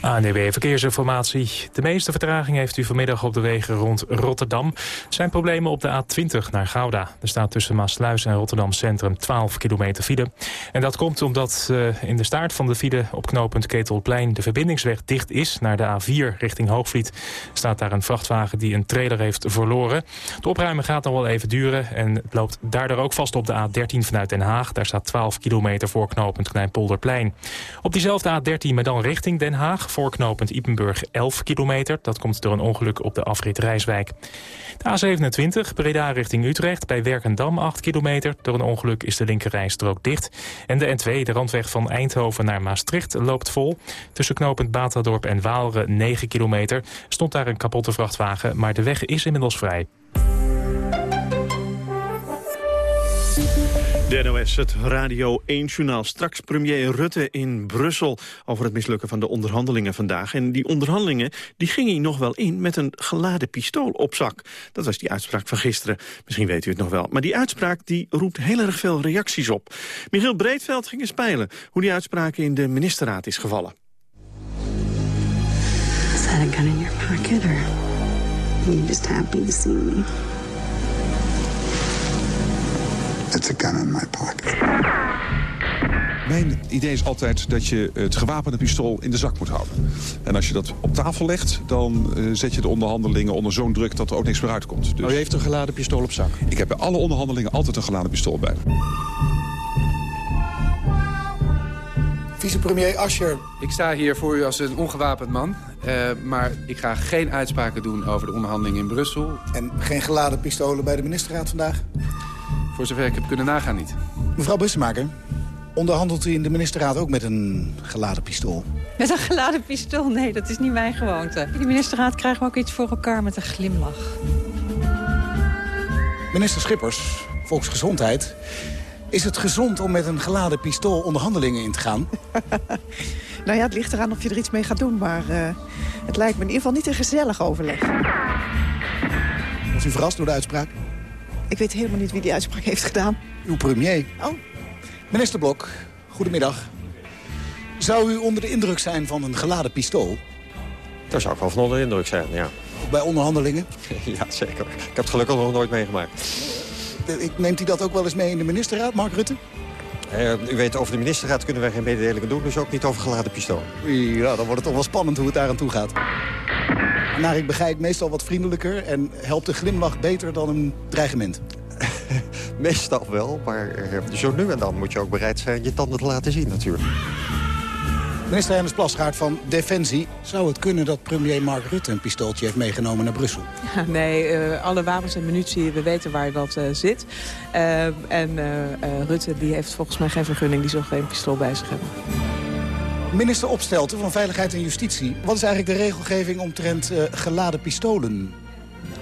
Speaker 3: ANDB Verkeersinformatie. De meeste vertraging heeft u vanmiddag op de wegen rond Rotterdam. Er zijn problemen op de A20 naar Gouda. Er staat tussen Maasluis en Rotterdam Centrum 12 kilometer file. En dat komt omdat uh, in de staart van de file op knooppunt Ketelplein... de verbindingsweg dicht is naar de A4 richting Hoogvliet. staat daar een vrachtwagen die een trailer heeft verloren. De opruimen gaat nog wel even duren en het loopt daardoor ook vast op de A13 vanuit Den Haag. Daar staat 12 kilometer voor knooppunt Kleinpolderplein. Op diezelfde A13, maar dan richting Den Haag voor knooppunt Ipenburg 11 kilometer. Dat komt door een ongeluk op de afrit Rijswijk. De A27 Breda richting Utrecht bij Werkendam 8 kilometer. Door een ongeluk is de linkerrijstrook dicht. En de N2, de randweg van Eindhoven naar Maastricht, loopt vol. Tussen knooppunt Batadorp en Waalre 9 kilometer. Stond daar een kapotte vrachtwagen, maar de weg is inmiddels vrij.
Speaker 8: De NOS, het Radio 1-journaal. Straks premier Rutte in Brussel over het mislukken van de onderhandelingen vandaag. En die onderhandelingen die ging hij nog wel in met een geladen pistool op zak. Dat was die uitspraak van gisteren. Misschien weet u het nog wel. Maar die uitspraak die roept heel erg veel reacties op. Michiel Breedveld ging eens peilen hoe die uitspraak in de ministerraad is gevallen.
Speaker 31: Is that a gun in your pocket are you just happy me?
Speaker 32: It's a gun in my pocket.
Speaker 33: Mijn idee is altijd dat je het gewapende pistool in de zak moet houden. En als je dat op tafel legt, dan uh, zet je de onderhandelingen onder zo'n druk dat er ook niks meer uitkomt.
Speaker 34: Dus... Oh, u heeft een geladen pistool op zak?
Speaker 33: Ik heb bij alle onderhandelingen altijd een geladen pistool bij.
Speaker 34: Vicepremier Ascher.
Speaker 35: Ik sta hier voor u als een ongewapend man. Uh, maar ik ga geen uitspraken doen over de onderhandelingen in Brussel.
Speaker 34: En geen geladen pistolen bij de ministerraad vandaag?
Speaker 35: Voor zover ik heb kunnen nagaan niet.
Speaker 34: Mevrouw Bussemaker, onderhandelt u in de ministerraad ook met een geladen pistool?
Speaker 36: Met een geladen pistool? Nee, dat is niet mijn gewoonte. In de ministerraad krijgen we ook iets voor elkaar met een glimlach.
Speaker 34: Minister Schippers, Volksgezondheid... Is het gezond om met een geladen pistool onderhandelingen in te gaan?
Speaker 36: nou ja, het ligt eraan of je er iets mee gaat doen. Maar uh, het lijkt me in ieder geval niet een gezellig overleg.
Speaker 34: Was u verrast door de uitspraak?
Speaker 36: Ik weet helemaal niet wie die uitspraak heeft gedaan.
Speaker 34: Uw premier.
Speaker 36: Oh.
Speaker 34: Minister Blok, goedemiddag. Zou u onder de indruk zijn van een geladen pistool?
Speaker 37: Daar zou ik wel van onder de indruk zijn, ja.
Speaker 34: Ook bij onderhandelingen?
Speaker 37: ja, zeker. Ik heb het gelukkig nog nooit meegemaakt.
Speaker 34: Neemt u dat ook wel eens mee in de ministerraad, Mark Rutte?
Speaker 37: Uh, u weet, over de ministerraad kunnen wij geen mededelingen doen... dus ook niet over geladen pistool.
Speaker 34: Ja, dan wordt het toch wel spannend hoe het daar aan toe gaat. Naar ik begrijp meestal wat vriendelijker... en helpt een glimlach beter dan een dreigement.
Speaker 37: meestal wel, maar zo nu en dan moet je ook bereid zijn... je tanden te laten zien natuurlijk.
Speaker 34: Minister Hennis Plasgaard van Defensie. Zou het kunnen dat premier Mark Rutte een pistooltje heeft meegenomen naar Brussel?
Speaker 36: nee, uh, alle wapens en munitie, we weten waar dat uh, zit. Uh, en Rutte die heeft volgens mij geen vergunning, die zal geen pistool bij zich hebben.
Speaker 34: Minister Opstelten van Veiligheid en Justitie. Wat is eigenlijk de regelgeving omtrent geladen pistolen?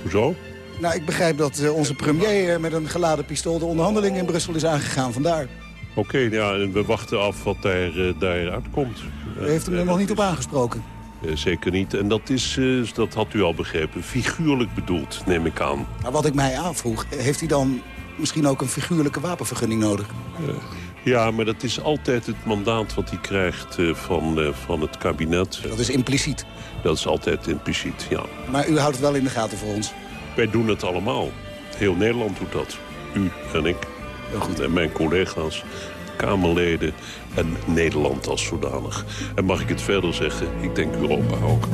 Speaker 38: Hoezo?
Speaker 34: Nou, ik begrijp dat onze premier met een geladen pistool de onderhandelingen in Brussel is aangegaan. Vandaar.
Speaker 38: Oké, okay, ja, en we wachten af wat daar, uh, daaruit komt.
Speaker 34: U heeft hem er nog niet op aangesproken?
Speaker 38: Uh, zeker niet. En dat is, uh, dat had u al begrepen, figuurlijk bedoeld, neem ik aan.
Speaker 34: Maar wat ik mij aanvroeg, heeft hij dan misschien ook een figuurlijke wapenvergunning nodig?
Speaker 38: ja, maar dat is altijd het mandaat wat hij krijgt van, van het kabinet.
Speaker 34: Dat is impliciet?
Speaker 38: Dat is altijd impliciet, ja.
Speaker 34: Maar u houdt het wel in de gaten voor ons?
Speaker 38: Wij doen het allemaal. Heel Nederland doet dat. U en ik. En mijn collega's, Kamerleden en Nederland als zodanig. En mag ik het verder zeggen, ik denk Europa ook.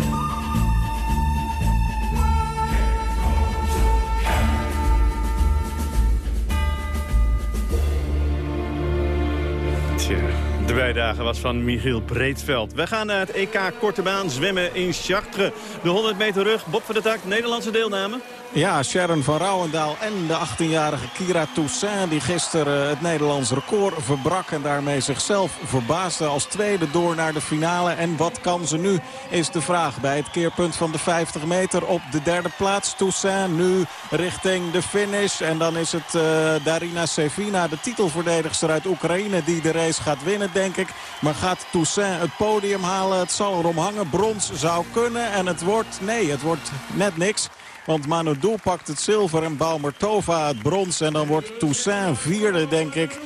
Speaker 8: De bijdrage was van Michiel Breedveld. We gaan naar het EK Korte Baan zwemmen in Chartres. De 100 meter rug, Bob van der Tak, Nederlandse deelname.
Speaker 39: Ja, Sharon van Rouwendaal en de 18-jarige Kira Toussaint... die gisteren het Nederlands record verbrak en daarmee zichzelf verbaasde... als tweede door naar de finale. En wat kan ze nu, is de vraag. Bij het keerpunt van de 50 meter op de derde plaats. Toussaint nu richting de finish. En dan is het uh, Darina Sevina, de titelverdedigster uit Oekraïne... die de race gaat winnen, denk ik. Maar gaat Toussaint het podium halen? Het zal erom hangen. Brons zou kunnen en het wordt... Nee, het wordt net niks. Want Manu pakt het zilver en Baumer-Tova het brons. En dan wordt Toussaint vierde, denk ik.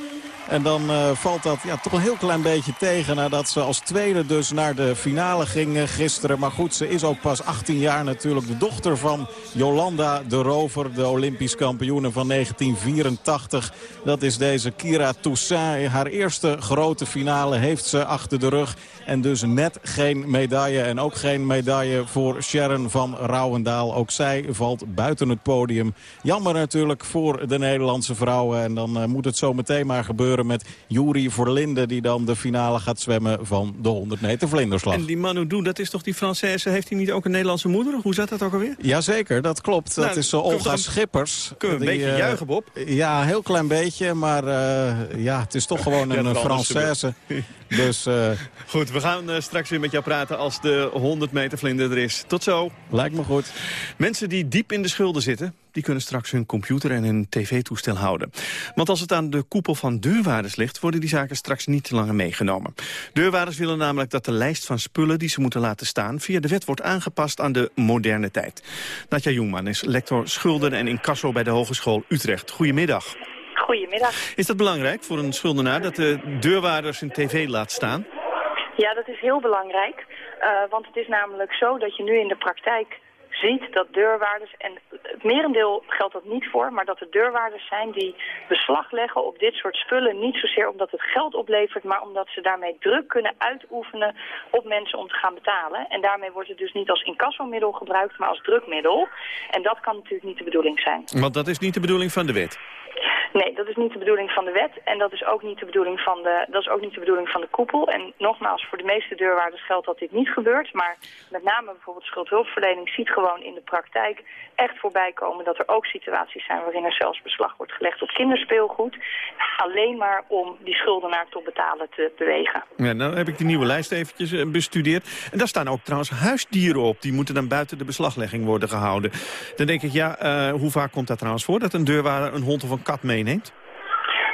Speaker 39: En dan uh, valt dat ja, toch een heel klein beetje tegen nadat ze als tweede dus naar de finale ging gisteren. Maar goed, ze is ook pas 18 jaar natuurlijk de dochter van Jolanda de Rover. De Olympisch kampioene van 1984. Dat is deze Kira Toussaint. Haar eerste grote finale heeft ze achter de rug. En dus net geen medaille. En ook geen medaille voor Sharon van Rouwendaal. Ook zij valt buiten het podium. Jammer natuurlijk voor de Nederlandse vrouwen. En dan uh, moet het zo meteen maar gebeuren met Juri Verlinde... die dan de finale gaat zwemmen van de 100 meter vlinderslag.
Speaker 8: En die Manu Doe, dat is toch die Française? Heeft hij niet ook een Nederlandse moeder? Hoe zat dat ook alweer?
Speaker 39: Jazeker, dat klopt. dat
Speaker 8: Nou,
Speaker 39: is uh, Olga Schippers.
Speaker 8: Kunnen we een
Speaker 39: Die,
Speaker 8: beetje
Speaker 39: eh,
Speaker 8: juichen, Bob?
Speaker 39: Ja, heel klein beetje. Maar eh, ja, het is toch gewoon een Française. Dus eh,
Speaker 8: Goed, we gaan eh, straks weer met jou praten als de 100 meter vlinder er is. Tot zo.
Speaker 39: lijkt me goed.
Speaker 8: Mensen die diep in de schulden zitten, die kunnen straks hun computer en hun tv-toestel houden. Want als het aan de koepel van deurwaarders ligt, worden die zaken straks niet langer meegenomen. Deurwaarders willen namelijk dat de lijst van spullen die ze moeten laten staan via de wet wordt aangepast aan de moderne tijd. Natja Jongman is lector schulden en incasso bij de Hogeschool Utrecht. Goedemiddag.
Speaker 40: Goedemiddag.
Speaker 8: Is dat belangrijk voor een schuldenaar dat de deurwaarders hun tv laat staan?
Speaker 40: Ja, dat is heel belangrijk. Uh, want het is namelijk zo dat je nu in de praktijk
Speaker 41: ziet dat deurwaarders, en het merendeel geldt dat niet voor, maar dat er deurwaarders zijn die beslag leggen op dit soort spullen. Niet zozeer omdat het geld oplevert, maar omdat ze daarmee druk kunnen uitoefenen op mensen om te gaan betalen. En daarmee wordt het dus niet als incassomiddel gebruikt, maar als drukmiddel. En dat kan natuurlijk niet de bedoeling zijn.
Speaker 8: Want dat is niet de bedoeling van de wet.
Speaker 41: Nee, dat is niet de bedoeling van de wet en dat is ook niet de bedoeling van de, dat is ook niet de, bedoeling van de koepel. En nogmaals, voor de meeste deurwaarders geldt dat dit niet gebeurt. Maar met name bijvoorbeeld schuldhulpverlening ziet gewoon in de praktijk echt voorbij komen dat er ook situaties zijn waarin er zelfs beslag wordt gelegd op kinderspeelgoed. Alleen maar om die schuldenaar tot betalen te bewegen.
Speaker 8: Ja, nou heb ik die nieuwe lijst eventjes eh, bestudeerd. En daar staan ook trouwens huisdieren op. Die moeten dan buiten de beslaglegging worden gehouden. Dan denk ik, ja, uh, hoe vaak komt dat trouwens voor dat een deurwaarder een hond of een kat meeneemt?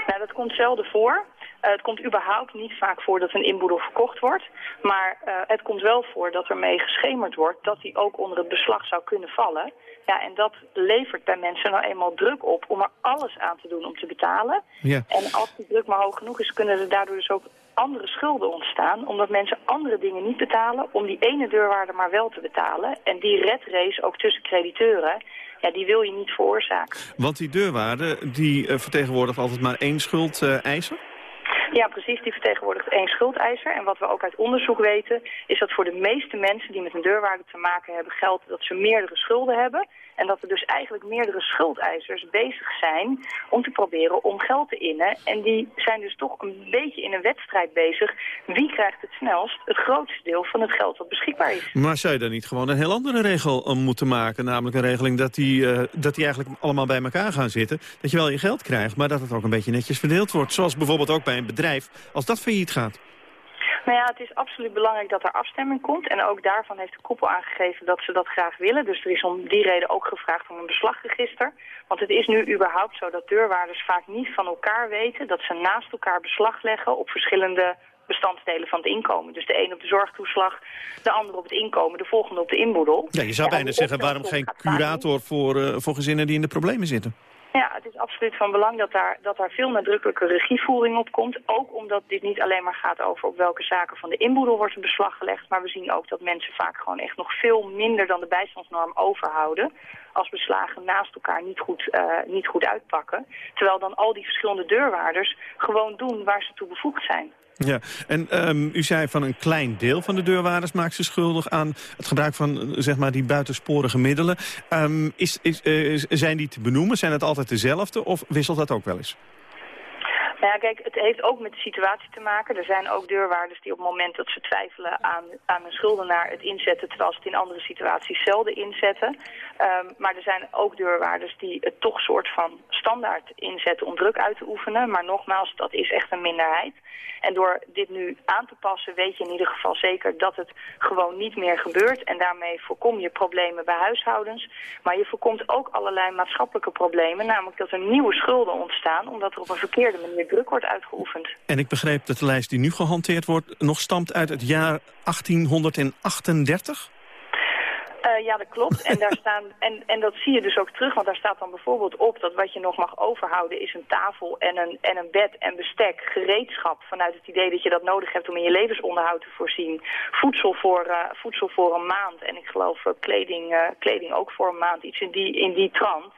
Speaker 41: Nou, dat komt zelden voor. Uh, het komt überhaupt niet vaak voor dat een inboedel verkocht wordt. Maar uh, het komt wel voor dat er mee geschemerd wordt dat die ook onder het beslag zou kunnen vallen. Ja, en dat levert bij mensen nou eenmaal druk op om er alles aan te doen om te betalen.
Speaker 8: Ja.
Speaker 41: En als die druk maar hoog genoeg is, kunnen er daardoor dus ook andere schulden ontstaan. Omdat mensen andere dingen niet betalen om die ene deurwaarde maar wel te betalen. En die red race ook tussen crediteuren ja, die wil je niet veroorzaken.
Speaker 8: Want die deurwaarde, die uh, vertegenwoordigt altijd maar één schuldeiser?
Speaker 41: Ja, precies. Die vertegenwoordigt één schuldeiser. En wat we ook uit onderzoek weten, is dat voor de meeste mensen die met een deurwaarde te maken hebben, geldt dat ze meerdere schulden hebben. En dat er dus eigenlijk meerdere schuldeisers bezig zijn om te proberen om geld te innen. En die zijn dus toch een beetje in een wedstrijd bezig. Wie krijgt het snelst het grootste deel van het geld dat beschikbaar is?
Speaker 8: Maar zou je dan niet gewoon een heel andere regel eh, moeten maken? Namelijk een regeling dat die, uh, dat die eigenlijk allemaal bij elkaar gaan zitten. Dat je wel je geld krijgt, maar dat het ook een beetje netjes verdeeld wordt. Zoals bijvoorbeeld ook bij een bedrijf, als dat failliet gaat.
Speaker 41: Nou ja, het is absoluut belangrijk dat er afstemming komt. En ook daarvan heeft de koepel aangegeven dat ze dat graag willen. Dus er is om die reden ook gevraagd om een beslagregister. Want het is nu überhaupt zo dat deurwaarders vaak niet van elkaar weten... dat ze naast elkaar beslag leggen op verschillende bestanddelen van het inkomen. Dus de een op de zorgtoeslag, de ander op het inkomen, de volgende op de inboedel.
Speaker 8: Ja, je zou bijna zeggen, waarom geen curator voor, uh, voor gezinnen die in de problemen zitten?
Speaker 41: Ja, het is absoluut van belang dat daar, dat daar veel nadrukkelijke regievoering op komt. Ook omdat dit niet alleen maar gaat over op welke zaken van de inboedel wordt beslag gelegd. Maar we zien ook dat mensen vaak gewoon echt nog veel minder dan de bijstandsnorm overhouden. Als beslagen naast elkaar niet goed, uh, niet goed uitpakken. Terwijl dan al die verschillende deurwaarders gewoon doen waar ze toe bevoegd zijn.
Speaker 8: Ja, en um, u zei van een klein deel van de deurwaarders maakt zich schuldig aan het gebruik van zeg maar, die buitensporige middelen. Um, is, is, uh, zijn die te benoemen? Zijn het altijd dezelfde of wisselt dat ook wel eens?
Speaker 41: Nou ja, kijk, het heeft ook met de situatie te maken. Er zijn ook deurwaarders die op het moment dat ze twijfelen aan, aan een schuldenaar het inzetten, terwijl ze het in andere situaties zelden inzetten. Um, maar er zijn ook deurwaarders die het toch soort van standaard inzetten om druk uit te oefenen. Maar nogmaals, dat is echt een minderheid. En door dit nu aan te passen weet je in ieder geval zeker dat het gewoon niet meer gebeurt. En daarmee voorkom je problemen bij huishoudens. Maar je voorkomt ook allerlei maatschappelijke problemen. Namelijk dat er nieuwe schulden ontstaan omdat er op een verkeerde manier druk wordt uitgeoefend.
Speaker 8: En ik begreep dat de lijst die nu gehanteerd wordt nog stamt uit het jaar 1838?
Speaker 41: Uh, ja, dat klopt. En, daar staan, en, en dat zie je dus ook terug, want daar staat dan bijvoorbeeld op dat wat je nog mag overhouden is een tafel en een, en een bed en bestek, gereedschap vanuit het idee dat je dat nodig hebt om in je levensonderhoud te voorzien, voedsel voor, uh, voedsel voor een maand en ik geloof uh, kleding, kleding ook voor een maand, iets in die, in die trant.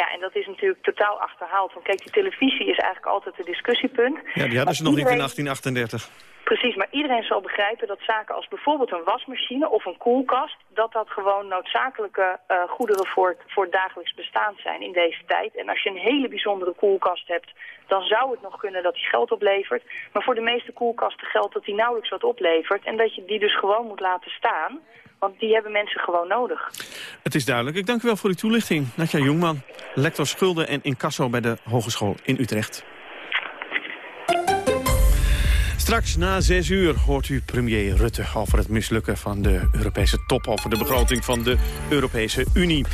Speaker 41: Ja, en dat is natuurlijk totaal achterhaald. Want kijk, die televisie is eigenlijk altijd een discussiepunt.
Speaker 8: Ja, die hadden ze nog niet in 1838.
Speaker 41: Precies, maar iedereen zal begrijpen dat zaken als bijvoorbeeld een wasmachine of een koelkast... dat dat gewoon noodzakelijke uh, goederen voor, voor het dagelijks bestaan zijn in deze tijd. En als je een hele bijzondere koelkast hebt, dan zou het nog kunnen dat die geld oplevert. Maar voor de meeste koelkasten geldt dat die nauwelijks wat oplevert... en dat je die dus gewoon moet laten staan... Want die hebben mensen gewoon nodig.
Speaker 8: Het is duidelijk. Ik dank u wel voor uw toelichting. Natja Jongman, lector schulden en incasso bij de Hogeschool in Utrecht. Straks na zes uur hoort u premier Rutte over het mislukken van de Europese top... over de begroting van de Europese Unie.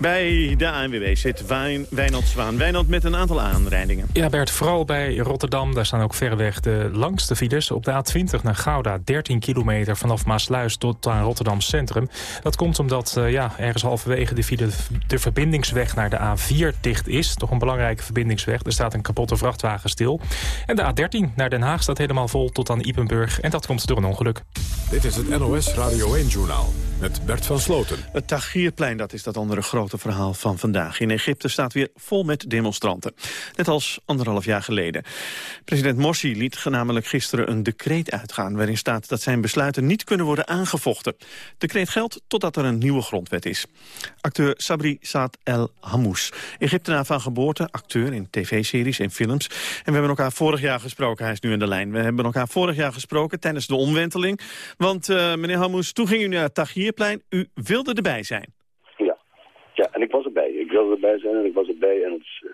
Speaker 8: Bij de ANWB zit Wijn, Wijnand Zwaan. Wijnand met een aantal aanrijdingen.
Speaker 3: Ja, Bert, vooral bij Rotterdam. Daar staan ook verreweg de langste files. Op de A20 naar Gouda, 13 kilometer vanaf Maasluis tot aan Rotterdam Centrum. Dat komt omdat uh, ja, ergens halverwege de file de verbindingsweg naar de A4 dicht is. Toch een belangrijke verbindingsweg. Er staat een kapotte vrachtwagen stil. En de A13 naar Den Haag staat helemaal vol tot aan Ipenburg. En dat komt door een ongeluk.
Speaker 42: Dit is het NOS Radio 1-journaal met Bert van Sloten.
Speaker 8: Het Tahrirplein, dat is dat andere grote verhaal van vandaag. In Egypte staat weer vol met demonstranten. Net als anderhalf jaar geleden. President Morsi liet namelijk gisteren een decreet uitgaan... waarin staat dat zijn besluiten niet kunnen worden aangevochten. decreet geldt totdat er een nieuwe grondwet is. Acteur Sabri Saad El Hamous. Egyptenaar van geboorte, acteur in tv-series en films. En we hebben elkaar vorig jaar gesproken. Hij is nu in de lijn. We hebben elkaar vorig jaar gesproken tijdens de omwenteling. Want uh, meneer Hamous, toen ging u naar het Tahrirplein. U wilde erbij zijn.
Speaker 40: Ja. ja, en ik was erbij. Ik wilde erbij zijn en ik was erbij. En het is, uh,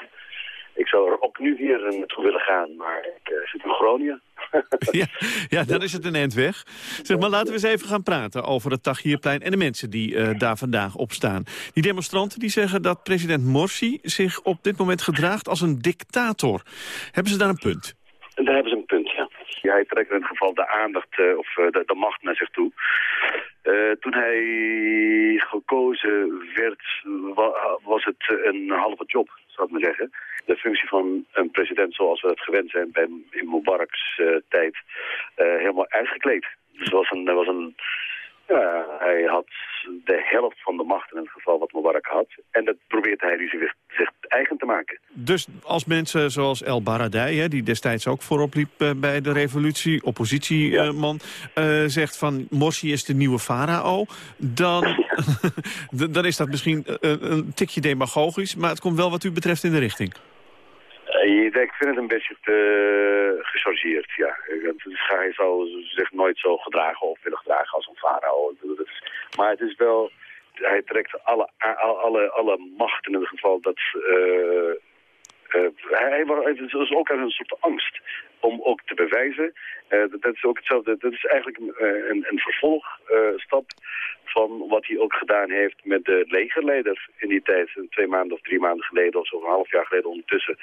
Speaker 40: ik zou er ook nu weer naartoe willen gaan, maar ik uh, zit in Groningen.
Speaker 8: ja, ja, dan is het een eind weg. Zeg maar, laten we eens even gaan praten over het Tahrirplein en de mensen die uh, daar vandaag op staan. Die demonstranten die zeggen dat president Morsi zich op dit moment gedraagt als een dictator. Hebben ze daar een punt?
Speaker 40: Daar hebben ze een punt. Hij trekt in het geval de aandacht uh, of de, de, macht naar zich toe. Uh, toen hij gekozen werd, wa was het een halve job, zou ik maar zeggen. De functie van een president zoals we het gewend zijn bij, in Mubarak's tijd, helemaal uitgekleed. Dus was een, was een ja, hij had de helft van de macht in het geval wat Mubarak had. En dat probeert hij nu zich, zich eigen te maken.
Speaker 8: Dus als mensen zoals El Baradei, hè, die destijds ook voorop liep uh, bij de revolutie, oppositieman, ja. uh, zegt van Morsi is de nieuwe farao, dan, ja. dan is dat misschien een, een tikje demagogisch, maar het komt wel wat u betreft in de richting.
Speaker 40: Ik vind het een beetje te gechargeerd, ja. Hij zou zich nooit zo gedragen of willen gedragen als een farao. Maar het is wel... Hij trekt alle, alle, alle macht in het geval dat... Uh, uh, hij, hij is ook uit een soort angst om ook te bewijzen. Uh, dat is ook hetzelfde. Dat is eigenlijk een, een, een vervolgstap van wat hij ook gedaan heeft met de legerleider in die tijd. Twee maanden of drie maanden geleden of zo, een half jaar geleden ondertussen.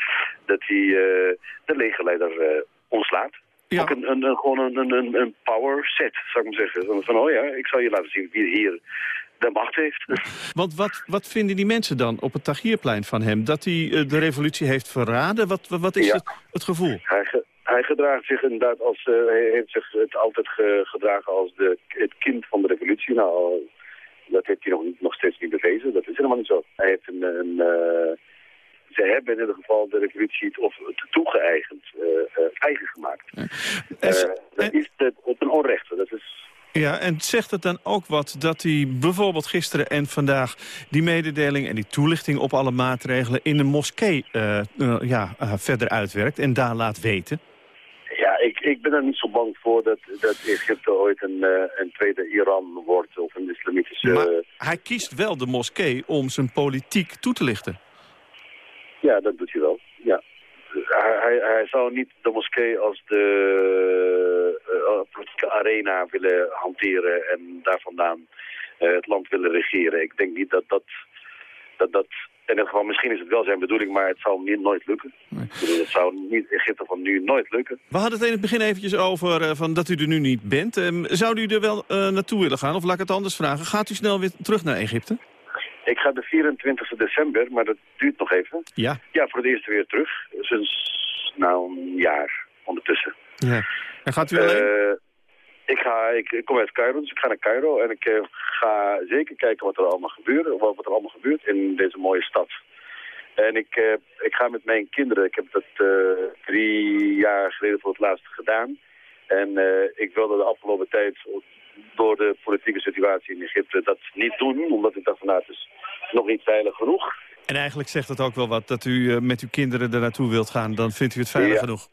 Speaker 40: Dat hij de legerleider ontslaat. Ja. Ook een, een, een, gewoon een, een, een power set, zou ik maar zeggen. Van, oh ja, ik zal je laten zien wie hier de macht heeft.
Speaker 8: Want wat, wat vinden die mensen dan op het Tahrirplein van hem? Dat hij uh, de revolutie heeft verraden? Wat, wat is ja. het, het gevoel?
Speaker 40: Hij, hij gedraagt zich inderdaad als, uh, hij heeft zich het altijd ge, gedragen als de, het kind van de revolutie. Nou, dat heeft hij nog, nog steeds niet bewezen. Dat is helemaal niet zo. Hij heeft een... een uh, ze hebben in ieder geval de revolutie of toegeëigend, uh, eigen gemaakt. Dat is het, op een onrechte. Dat is...
Speaker 8: Ja, en zegt het dan ook wat dat hij bijvoorbeeld gisteren en vandaag... die mededeling en die toelichting op alle maatregelen in de moskee ja, verder uitwerkt en daar laat weten?
Speaker 40: Ja, ik, ik ben er niet zo bang voor dat, dat Egypte ooit een, een tweede Iran wordt of een islamitische...
Speaker 8: Maar hij kiest wel de moskee om zijn politiek toe te lichten.
Speaker 40: Ja, dat doet hij wel. Hij, hij, zou niet de moskee als de politieke arena willen hanteren en daar vandaan uh, het land willen regeren. Ik denk niet dat dat... dat, dat in ieder geval, misschien is het wel zijn bedoeling, maar het zal niet, nooit lukken. Nee. Het zou niet Egypte van nu nooit lukken.
Speaker 8: We hadden het in het begin eventjes over uh, van dat u er nu niet bent. Um, zou u er wel uh, naartoe willen gaan? Of laat ik het anders vragen. Gaat u snel weer terug naar Egypte?
Speaker 40: Ik ga de 24 december, maar dat duurt nog even.
Speaker 8: Ja?
Speaker 40: Ja, voor het eerst weer terug. Sinds nou een jaar ondertussen.
Speaker 8: Ja. En gaat u alleen?
Speaker 40: Uh, ik, ga, ik, kom uit Cairo, dus ik ga naar Cairo en ik uh, ga zeker kijken wat er allemaal gebeurt, wat er allemaal gebeurt in deze mooie stad. En ik, uh, ik ga met mijn kinderen, ik heb dat uh, drie jaar geleden voor het laatst gedaan. En ik wilde de afgelopen tijd door de politieke situatie in Egypte dat niet doen, omdat ik dacht van nou het is nog niet veilig genoeg.
Speaker 8: En eigenlijk zegt het ook wel wat dat u met uw kinderen er naartoe wilt gaan, dan vindt u het veilig
Speaker 40: ja.
Speaker 8: genoeg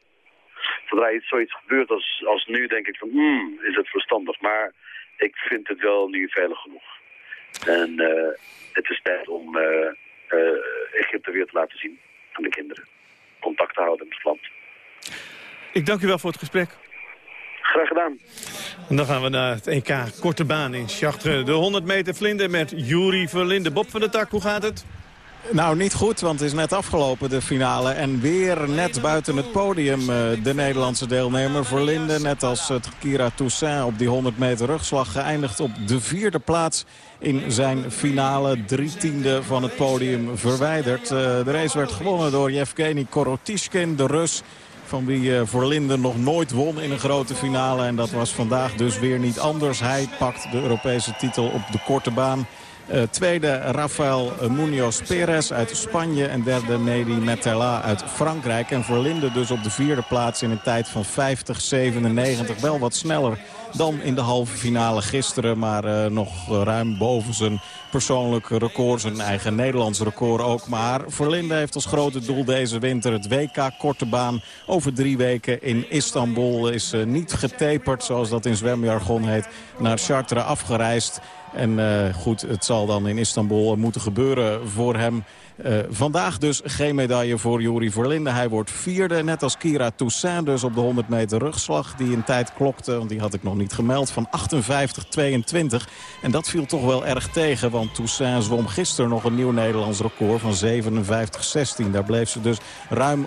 Speaker 40: zodra iets zoiets gebeurt als, als nu, denk ik van, hmm, is het verstandig. Maar ik vind het wel nu veilig genoeg. En uh, het is tijd om uh, uh, Egypte weer te laten zien aan de kinderen. Contact te houden met het land.
Speaker 8: Ik dank u wel voor het gesprek.
Speaker 40: Graag gedaan.
Speaker 8: En dan gaan we naar het EK Korte Baan in Chartres. De 100 meter vlinder met Juri Verlinde. Bob van der Tak, hoe gaat het?
Speaker 39: Nou, niet goed, want het is net afgelopen, de finale. En weer net buiten het podium de Nederlandse deelnemer. Verlinde, net als Kira Toussaint op die 100 meter rugslag... geëindigd op de vierde plaats in zijn finale. Drie tiende van het podium verwijderd. De race werd gewonnen door Yevgeny Korotishkin, de Rus. Van wie uh, Verlinde nog nooit won in een grote finale. En dat was vandaag dus weer niet anders. Hij pakt de Europese titel op de korte baan. Uh, tweede Rafael Munoz Perez uit Spanje. En derde Nedi Metella uit Frankrijk. En Verlinde dus op de vierde plaats in een tijd van 50-97. Wel wat sneller dan in de halve finale gisteren. Maar uh, nog ruim boven zijn persoonlijk record. Zijn eigen Nederlands record ook. Maar Verlinde heeft als grote doel deze winter het WK Korte Baan. Over drie weken in Istanbul is uh, niet getaperd, zoals dat in zwemjargon heet, naar Chartres afgereisd. En uh, goed, het zal dan in Istanbul moeten gebeuren voor hem. Uh, vandaag dus geen medaille voor Juri Verlinde. Hij wordt vierde, net als Kira Toussaint dus op de 100 meter rugslag. Die een tijd klokte, want die had ik nog niet gemeld, van 58-22. En dat viel toch wel erg tegen, want Toussaint zwom gisteren nog een nieuw Nederlands record van 57-16. Daar bleef ze dus ruim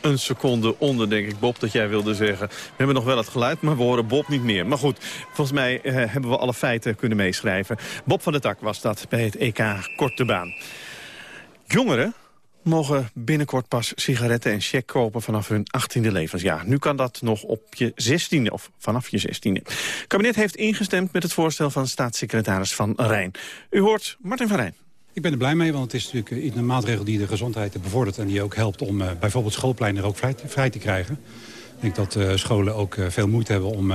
Speaker 8: een seconde onder, denk ik, Bob, dat jij wilde zeggen. We hebben nog wel het geluid, maar we horen Bob niet meer. Maar goed, volgens mij eh, hebben we alle feiten kunnen meeschrijven. Bob van der Tak was dat bij het EK Korte Baan. Jongeren mogen binnenkort pas sigaretten en check kopen vanaf hun 18e levensjaar. Nu kan dat nog op je 16e of vanaf je 16e. Het kabinet heeft ingestemd met het voorstel van staatssecretaris Van Rijn. U hoort Martin van Rijn.
Speaker 43: Ik ben er blij mee, want het is natuurlijk een maatregel die de gezondheid bevordert... en die ook helpt om uh, bijvoorbeeld schoolpleinen ook vrij, vrij, te krijgen. Ik denk dat uh, scholen ook uh, veel moeite hebben om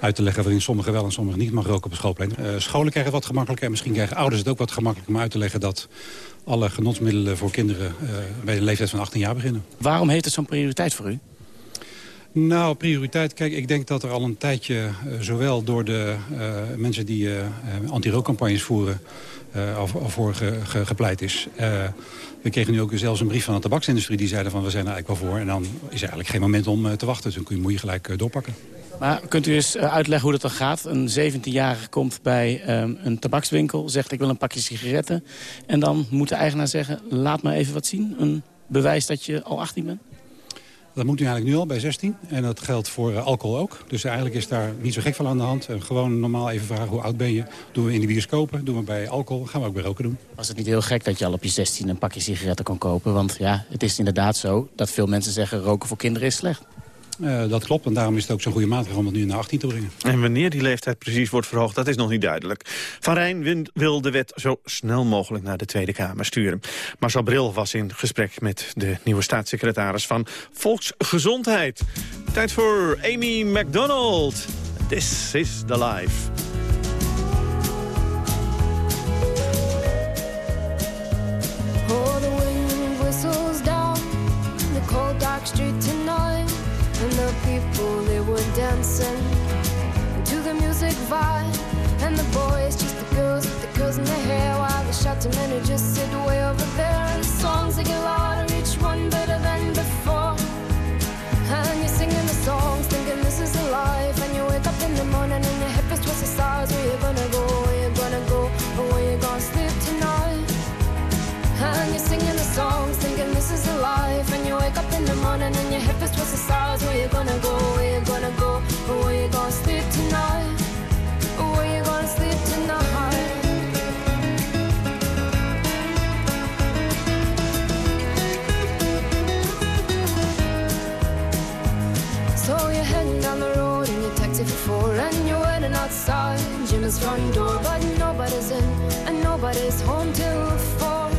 Speaker 43: uit te leggen... waarin sommigen wel en sommigen niet mag roken op een schoolplein. scholen krijgen het wat gemakkelijker en misschien krijgen ouders het ook wat gemakkelijker... om uit te leggen dat alle genotsmiddelen voor kinderen bij een leeftijd van 18 jaar beginnen.
Speaker 14: Waarom heeft het zo'n prioriteit voor u?
Speaker 43: Nou, prioriteit. Kijk, ik denk dat er al een tijdje, zowel door de mensen die anti-rookcampagnes voeren... al, al voor ge, ge, gepleit is. we kregen nu ook zelfs een brief van de tabaksindustrie... die zeiden van, we zijn er eigenlijk wel voor. En dan is er eigenlijk geen moment om te wachten. Dus dan kun je, moet je gelijk doorpakken.
Speaker 14: Maar kunt u eens uitleggen hoe dat dan gaat? Een 17-jarige komt bij um, een tabakswinkel, zegt ik wil een pakje sigaretten. En dan moet de eigenaar zeggen, laat me even wat zien. Een bewijs dat je al 18 bent?
Speaker 43: Dat moet nu eigenlijk nu al bij 16. En dat geldt voor uh, alcohol ook. Dus eigenlijk is daar niet zo gek van aan de hand. Gewoon normaal even vragen hoe oud ben je. Doen we in de bioscopen, doen we bij alcohol. Gaan we ook bij roken doen.
Speaker 14: Was het niet heel gek dat je al op je 16 een pakje sigaretten kon kopen? Want ja, het is inderdaad zo dat veel mensen zeggen roken voor kinderen is slecht.
Speaker 43: Uh, dat klopt, en daarom is het ook zo'n goede maatregel om het nu naar 18 te brengen.
Speaker 8: En wanneer die leeftijd precies wordt verhoogd, dat is nog niet duidelijk. Van Rijn wil de wet zo snel mogelijk naar de Tweede Kamer sturen. Marcel Bril was in gesprek met de nieuwe staatssecretaris van Volksgezondheid. Tijd voor Amy MacDonald. This is the life.
Speaker 44: Dancing to the music vibe. And the boys, just the girls with the girls in their hair. While the shouting men just sit way over there. And the songs, they get louder, each one better than before. And you're singing the songs, thinking this is a life. And you wake up in the morning and your hip is twisted stars. Where you gonna go, where you gonna go, or where you gonna sleep tonight? And you're singing the songs, thinking this is a life. And you wake up in the morning and your hip is twisted stars. Where you gonna go, taxi four And you're waiting outside. Jim's front door But nobody's in and nobody's home till four.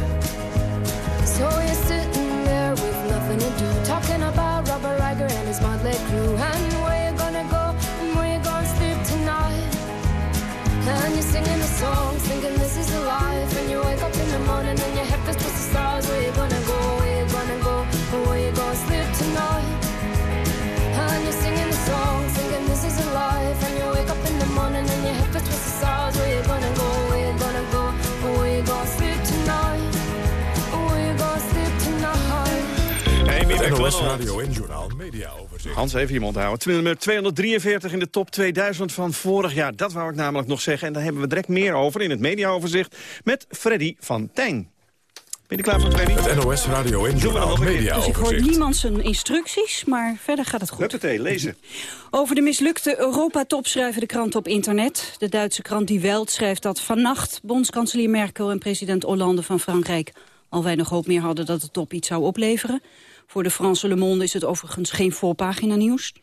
Speaker 44: So you're sitting there with nothing to do Talking about Robert Riger and his motley crew And where you gonna go and where you gonna sleep tonight. And you're singing the songs Thinking this is a life And you wake up in the morning And your head feels twisted stars Where you gonna go, where you gonna go where you gonna sleep tonight is a life. And you wake up in the morning and your hip is twisted stars. Where you gonna go? Where you gonna go? Where you gonna sleep tonight? Where you gonna sleep tonight?
Speaker 1: NOS. Radio en Journaal Media Overzicht.
Speaker 8: Hans, even je mond houden. Nummer 243 in de top 2000 van vorig jaar. Dat wou ik namelijk nog zeggen. En daar hebben we direct meer over in het mediaoverzicht met Freddy van Tijn. Ben je klaar voor Freddy?
Speaker 1: Het NOS Radio en Journaal Media
Speaker 2: Dus ik hoor niemand zijn instructies, maar verder gaat het goed.
Speaker 8: Huppatee, lezen.
Speaker 2: Over de mislukte Europa-top schrijven de kranten op internet. De Duitse krant Die Welt schrijft dat vannacht bondskanselier Merkel en president Hollande van Frankrijk al weinig hoop meer hadden dat de top iets zou opleveren. Voor de Franse Le Monde is het overigens geen voorpagina nieuws.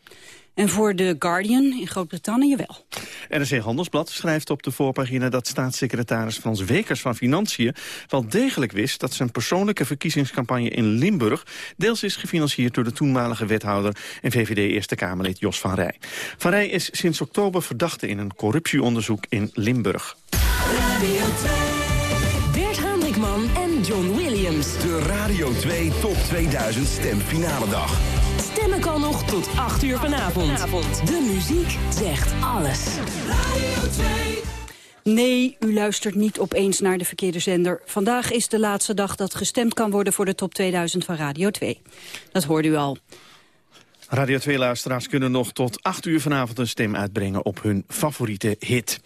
Speaker 2: En voor The Guardian in Groot-Brittannië wel.
Speaker 8: NRC Handelsblad schrijft op de voorpagina dat staatssecretaris Frans Wekers van Financiën wel degelijk wist dat zijn persoonlijke verkiezingscampagne in Limburg deels is gefinancierd door de toenmalige wethouder en VVD Eerste Kamerlid Jos van Rij. Van Rij is sinds oktober verdachte in een corruptieonderzoek in Limburg.
Speaker 7: Bert Hendrikman en John Williams.
Speaker 45: De Radio 2 Top 2000 Stemfinale dag.
Speaker 7: Kan nog tot 8 uur vanavond. De muziek zegt alles. Radio 2.
Speaker 2: Nee, u luistert niet opeens naar de verkeerde zender. Vandaag is de laatste dag dat gestemd kan worden voor de top 2000 van Radio 2. Dat hoorde u al.
Speaker 8: Radio 2-luisteraars kunnen nog tot 8 uur vanavond een stem uitbrengen op hun favoriete hit.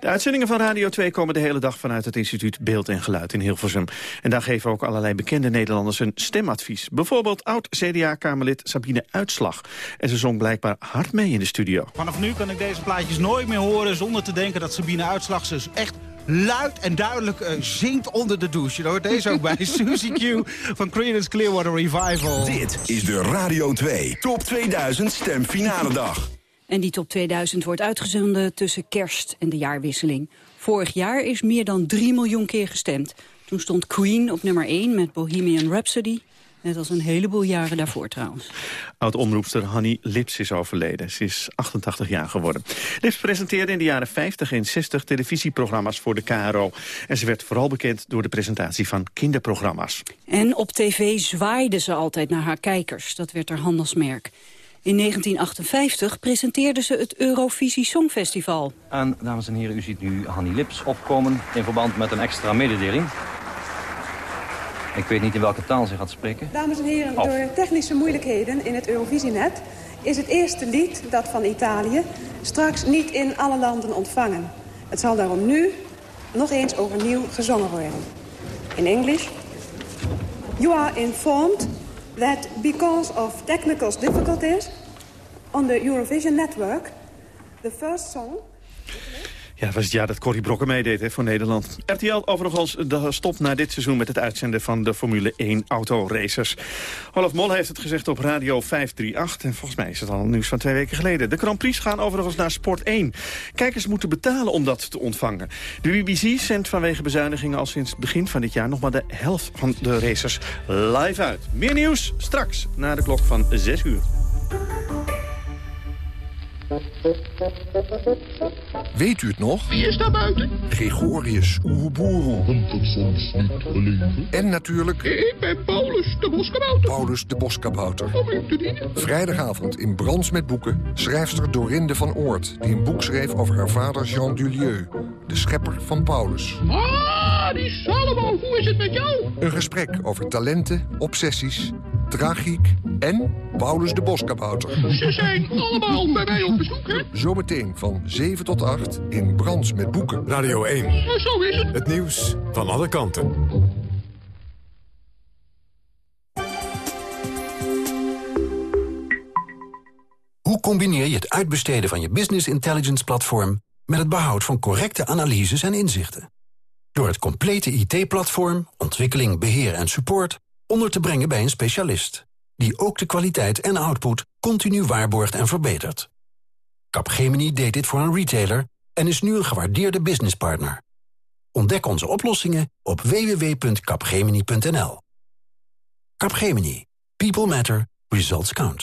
Speaker 8: De uitzendingen van Radio 2 komen de hele dag vanuit het instituut Beeld en Geluid in Hilversum. En daar geven ook allerlei bekende Nederlanders een stemadvies. Bijvoorbeeld oud-CDA-kamerlid Sabine Uitslag. En ze zong blijkbaar hard mee in de studio.
Speaker 46: Vanaf nu kan ik deze plaatjes nooit meer horen zonder te denken dat Sabine Uitslag ze echt luid en duidelijk uh, zingt onder de douche. Je hoort deze ook bij Suzy Q van Creedence Clearwater Revival.
Speaker 45: Dit is de Radio 2 Top 2000 Stemfinale dag.
Speaker 2: En die top 2000 wordt uitgezonden tussen kerst en de jaarwisseling. Vorig jaar is meer dan 3 miljoen keer gestemd. Toen stond Queen op nummer 1 met Bohemian Rhapsody. Net als een heleboel jaren daarvoor trouwens.
Speaker 8: Oud-omroepster Hanny Lips is overleden. Ze is 88 jaar geworden. Lips presenteerde in de jaren 50 en 60 televisieprogramma's voor de KRO. En ze werd vooral bekend door de presentatie van kinderprogramma's.
Speaker 2: En op tv zwaaide ze altijd naar haar kijkers. Dat werd haar handelsmerk. In 1958 presenteerde ze het Eurovisie Songfestival.
Speaker 47: En dames en heren, u ziet nu Hanny Lips opkomen in verband met een extra mededeling. Ik weet niet in welke taal ze gaat spreken.
Speaker 48: Dames en heren,
Speaker 47: Of.
Speaker 48: door technische moeilijkheden in het Eurovisienet... is het eerste lied, dat van Italië, straks niet in alle landen ontvangen. Het zal daarom nu nog eens overnieuw gezongen worden. In English. You are informed that because of technical difficulties on the Eurovision network... the first song...
Speaker 8: Ja, was het jaar dat Corrie Brokken meedeed hè, voor Nederland. RTL overigens de- stopt na dit seizoen met het uitzenden van de Formule 1 autoracers. Olaf Mol heeft het gezegd op Radio 538. En volgens mij is het al nieuws van twee weken geleden. De Grand Prix gaan overigens naar Sport 1. Kijkers moeten betalen om dat te ontvangen. De BBC zendt vanwege bezuinigingen al sinds begin van dit jaar... nog maar de helft van de racers live uit. Meer nieuws straks na de klok van 6 uur.
Speaker 42: Weet u het nog?
Speaker 1: Wie is daar buiten?
Speaker 42: Gregorius Oeboeroe. En natuurlijk...
Speaker 1: Ik ben Paulus de Boskabouter.
Speaker 42: Paulus de Boskabouter.
Speaker 1: Om u te dienen.
Speaker 42: Vrijdagavond in Brands met Boeken schrijfster Dorinde van Oort... die een boek schreef over haar vader Jean Dulieu, de schepper van Paulus.
Speaker 1: Ah, die Salomo, hoe is het met jou?
Speaker 42: Een gesprek over talenten, obsessies, tragiek en Paulus de Boskabouter.
Speaker 1: Ze zijn allemaal bij mij op bezoek, hè?
Speaker 42: Zometeen van 7 tot 8 in Brands met Boeken. Radio 1.
Speaker 1: Maar zo is het.
Speaker 42: Het nieuws van alle kanten.
Speaker 5: Hoe combineer je het uitbesteden van je business intelligence platform... met het behoud van correcte analyses en inzichten? Door het complete IT-platform, ontwikkeling, beheer en support... onder te brengen bij een specialist... die ook de kwaliteit en output continu waarborgt en verbetert. Capgemini deed dit voor een retailer... en is nu een gewaardeerde businesspartner. Ontdek onze oplossingen op www.capgemini.nl. Capgemini. People matter. Results count.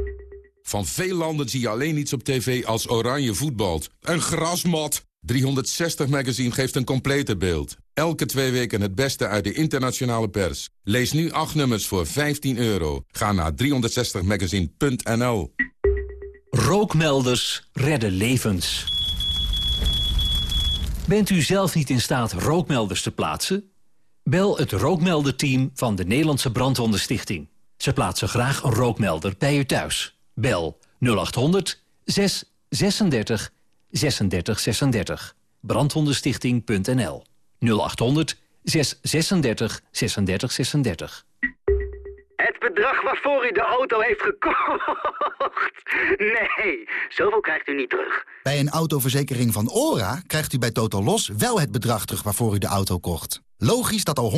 Speaker 43: Van veel landen zie je alleen iets op tv als oranje voetbalt. Een grasmat! 360 Magazine geeft een complete beeld. Elke twee weken het beste uit de internationale pers. Lees nu acht nummers voor 15 euro. Ga naar 360magazine.nl
Speaker 49: Rookmelders redden levens. Bent u zelf niet in staat rookmelders te plaatsen? Bel het rookmelderteam van de Nederlandse Brandwondenstichting. Ze plaatsen graag een rookmelder bij u thuis. Bel 0800 636 36 36. Brandwondenstichting.nl 0800 636 36 36.
Speaker 50: Het bedrag waarvoor u de auto heeft gekocht. Nee, zoveel krijgt u niet terug.
Speaker 51: Bij een autoverzekering van ORA krijgt u bij Total Los wel het bedrag terug waarvoor u de auto kocht. Logisch dat al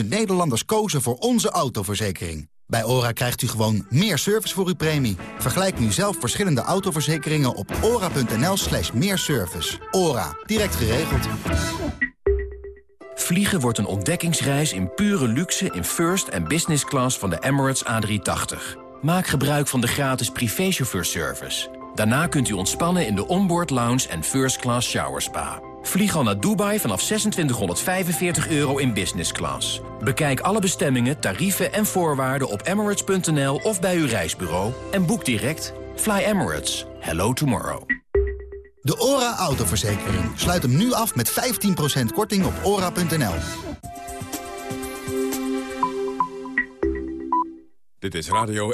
Speaker 51: 150.000 Nederlanders kozen voor onze autoverzekering. Bij ORA krijgt u gewoon meer service voor uw premie. Vergelijk nu zelf verschillende autoverzekeringen op ora.nl slash meer service. ORA, direct geregeld.
Speaker 4: Vliegen wordt een ontdekkingsreis in pure luxe in first en business class van de Emirates A380. Maak gebruik van de gratis privéchauffeurservice. Daarna kunt u ontspannen in de onboard lounge en first class shower spa. Vlieg al naar Dubai vanaf 2645 euro in business class. Bekijk alle bestemmingen, tarieven en voorwaarden op emirates.nl of bij uw reisbureau en boek direct. Fly Emirates. Hello tomorrow.
Speaker 51: De ORA autoverzekering. Sluit hem nu af met 15% korting op ora.nl.
Speaker 1: Dit is Radio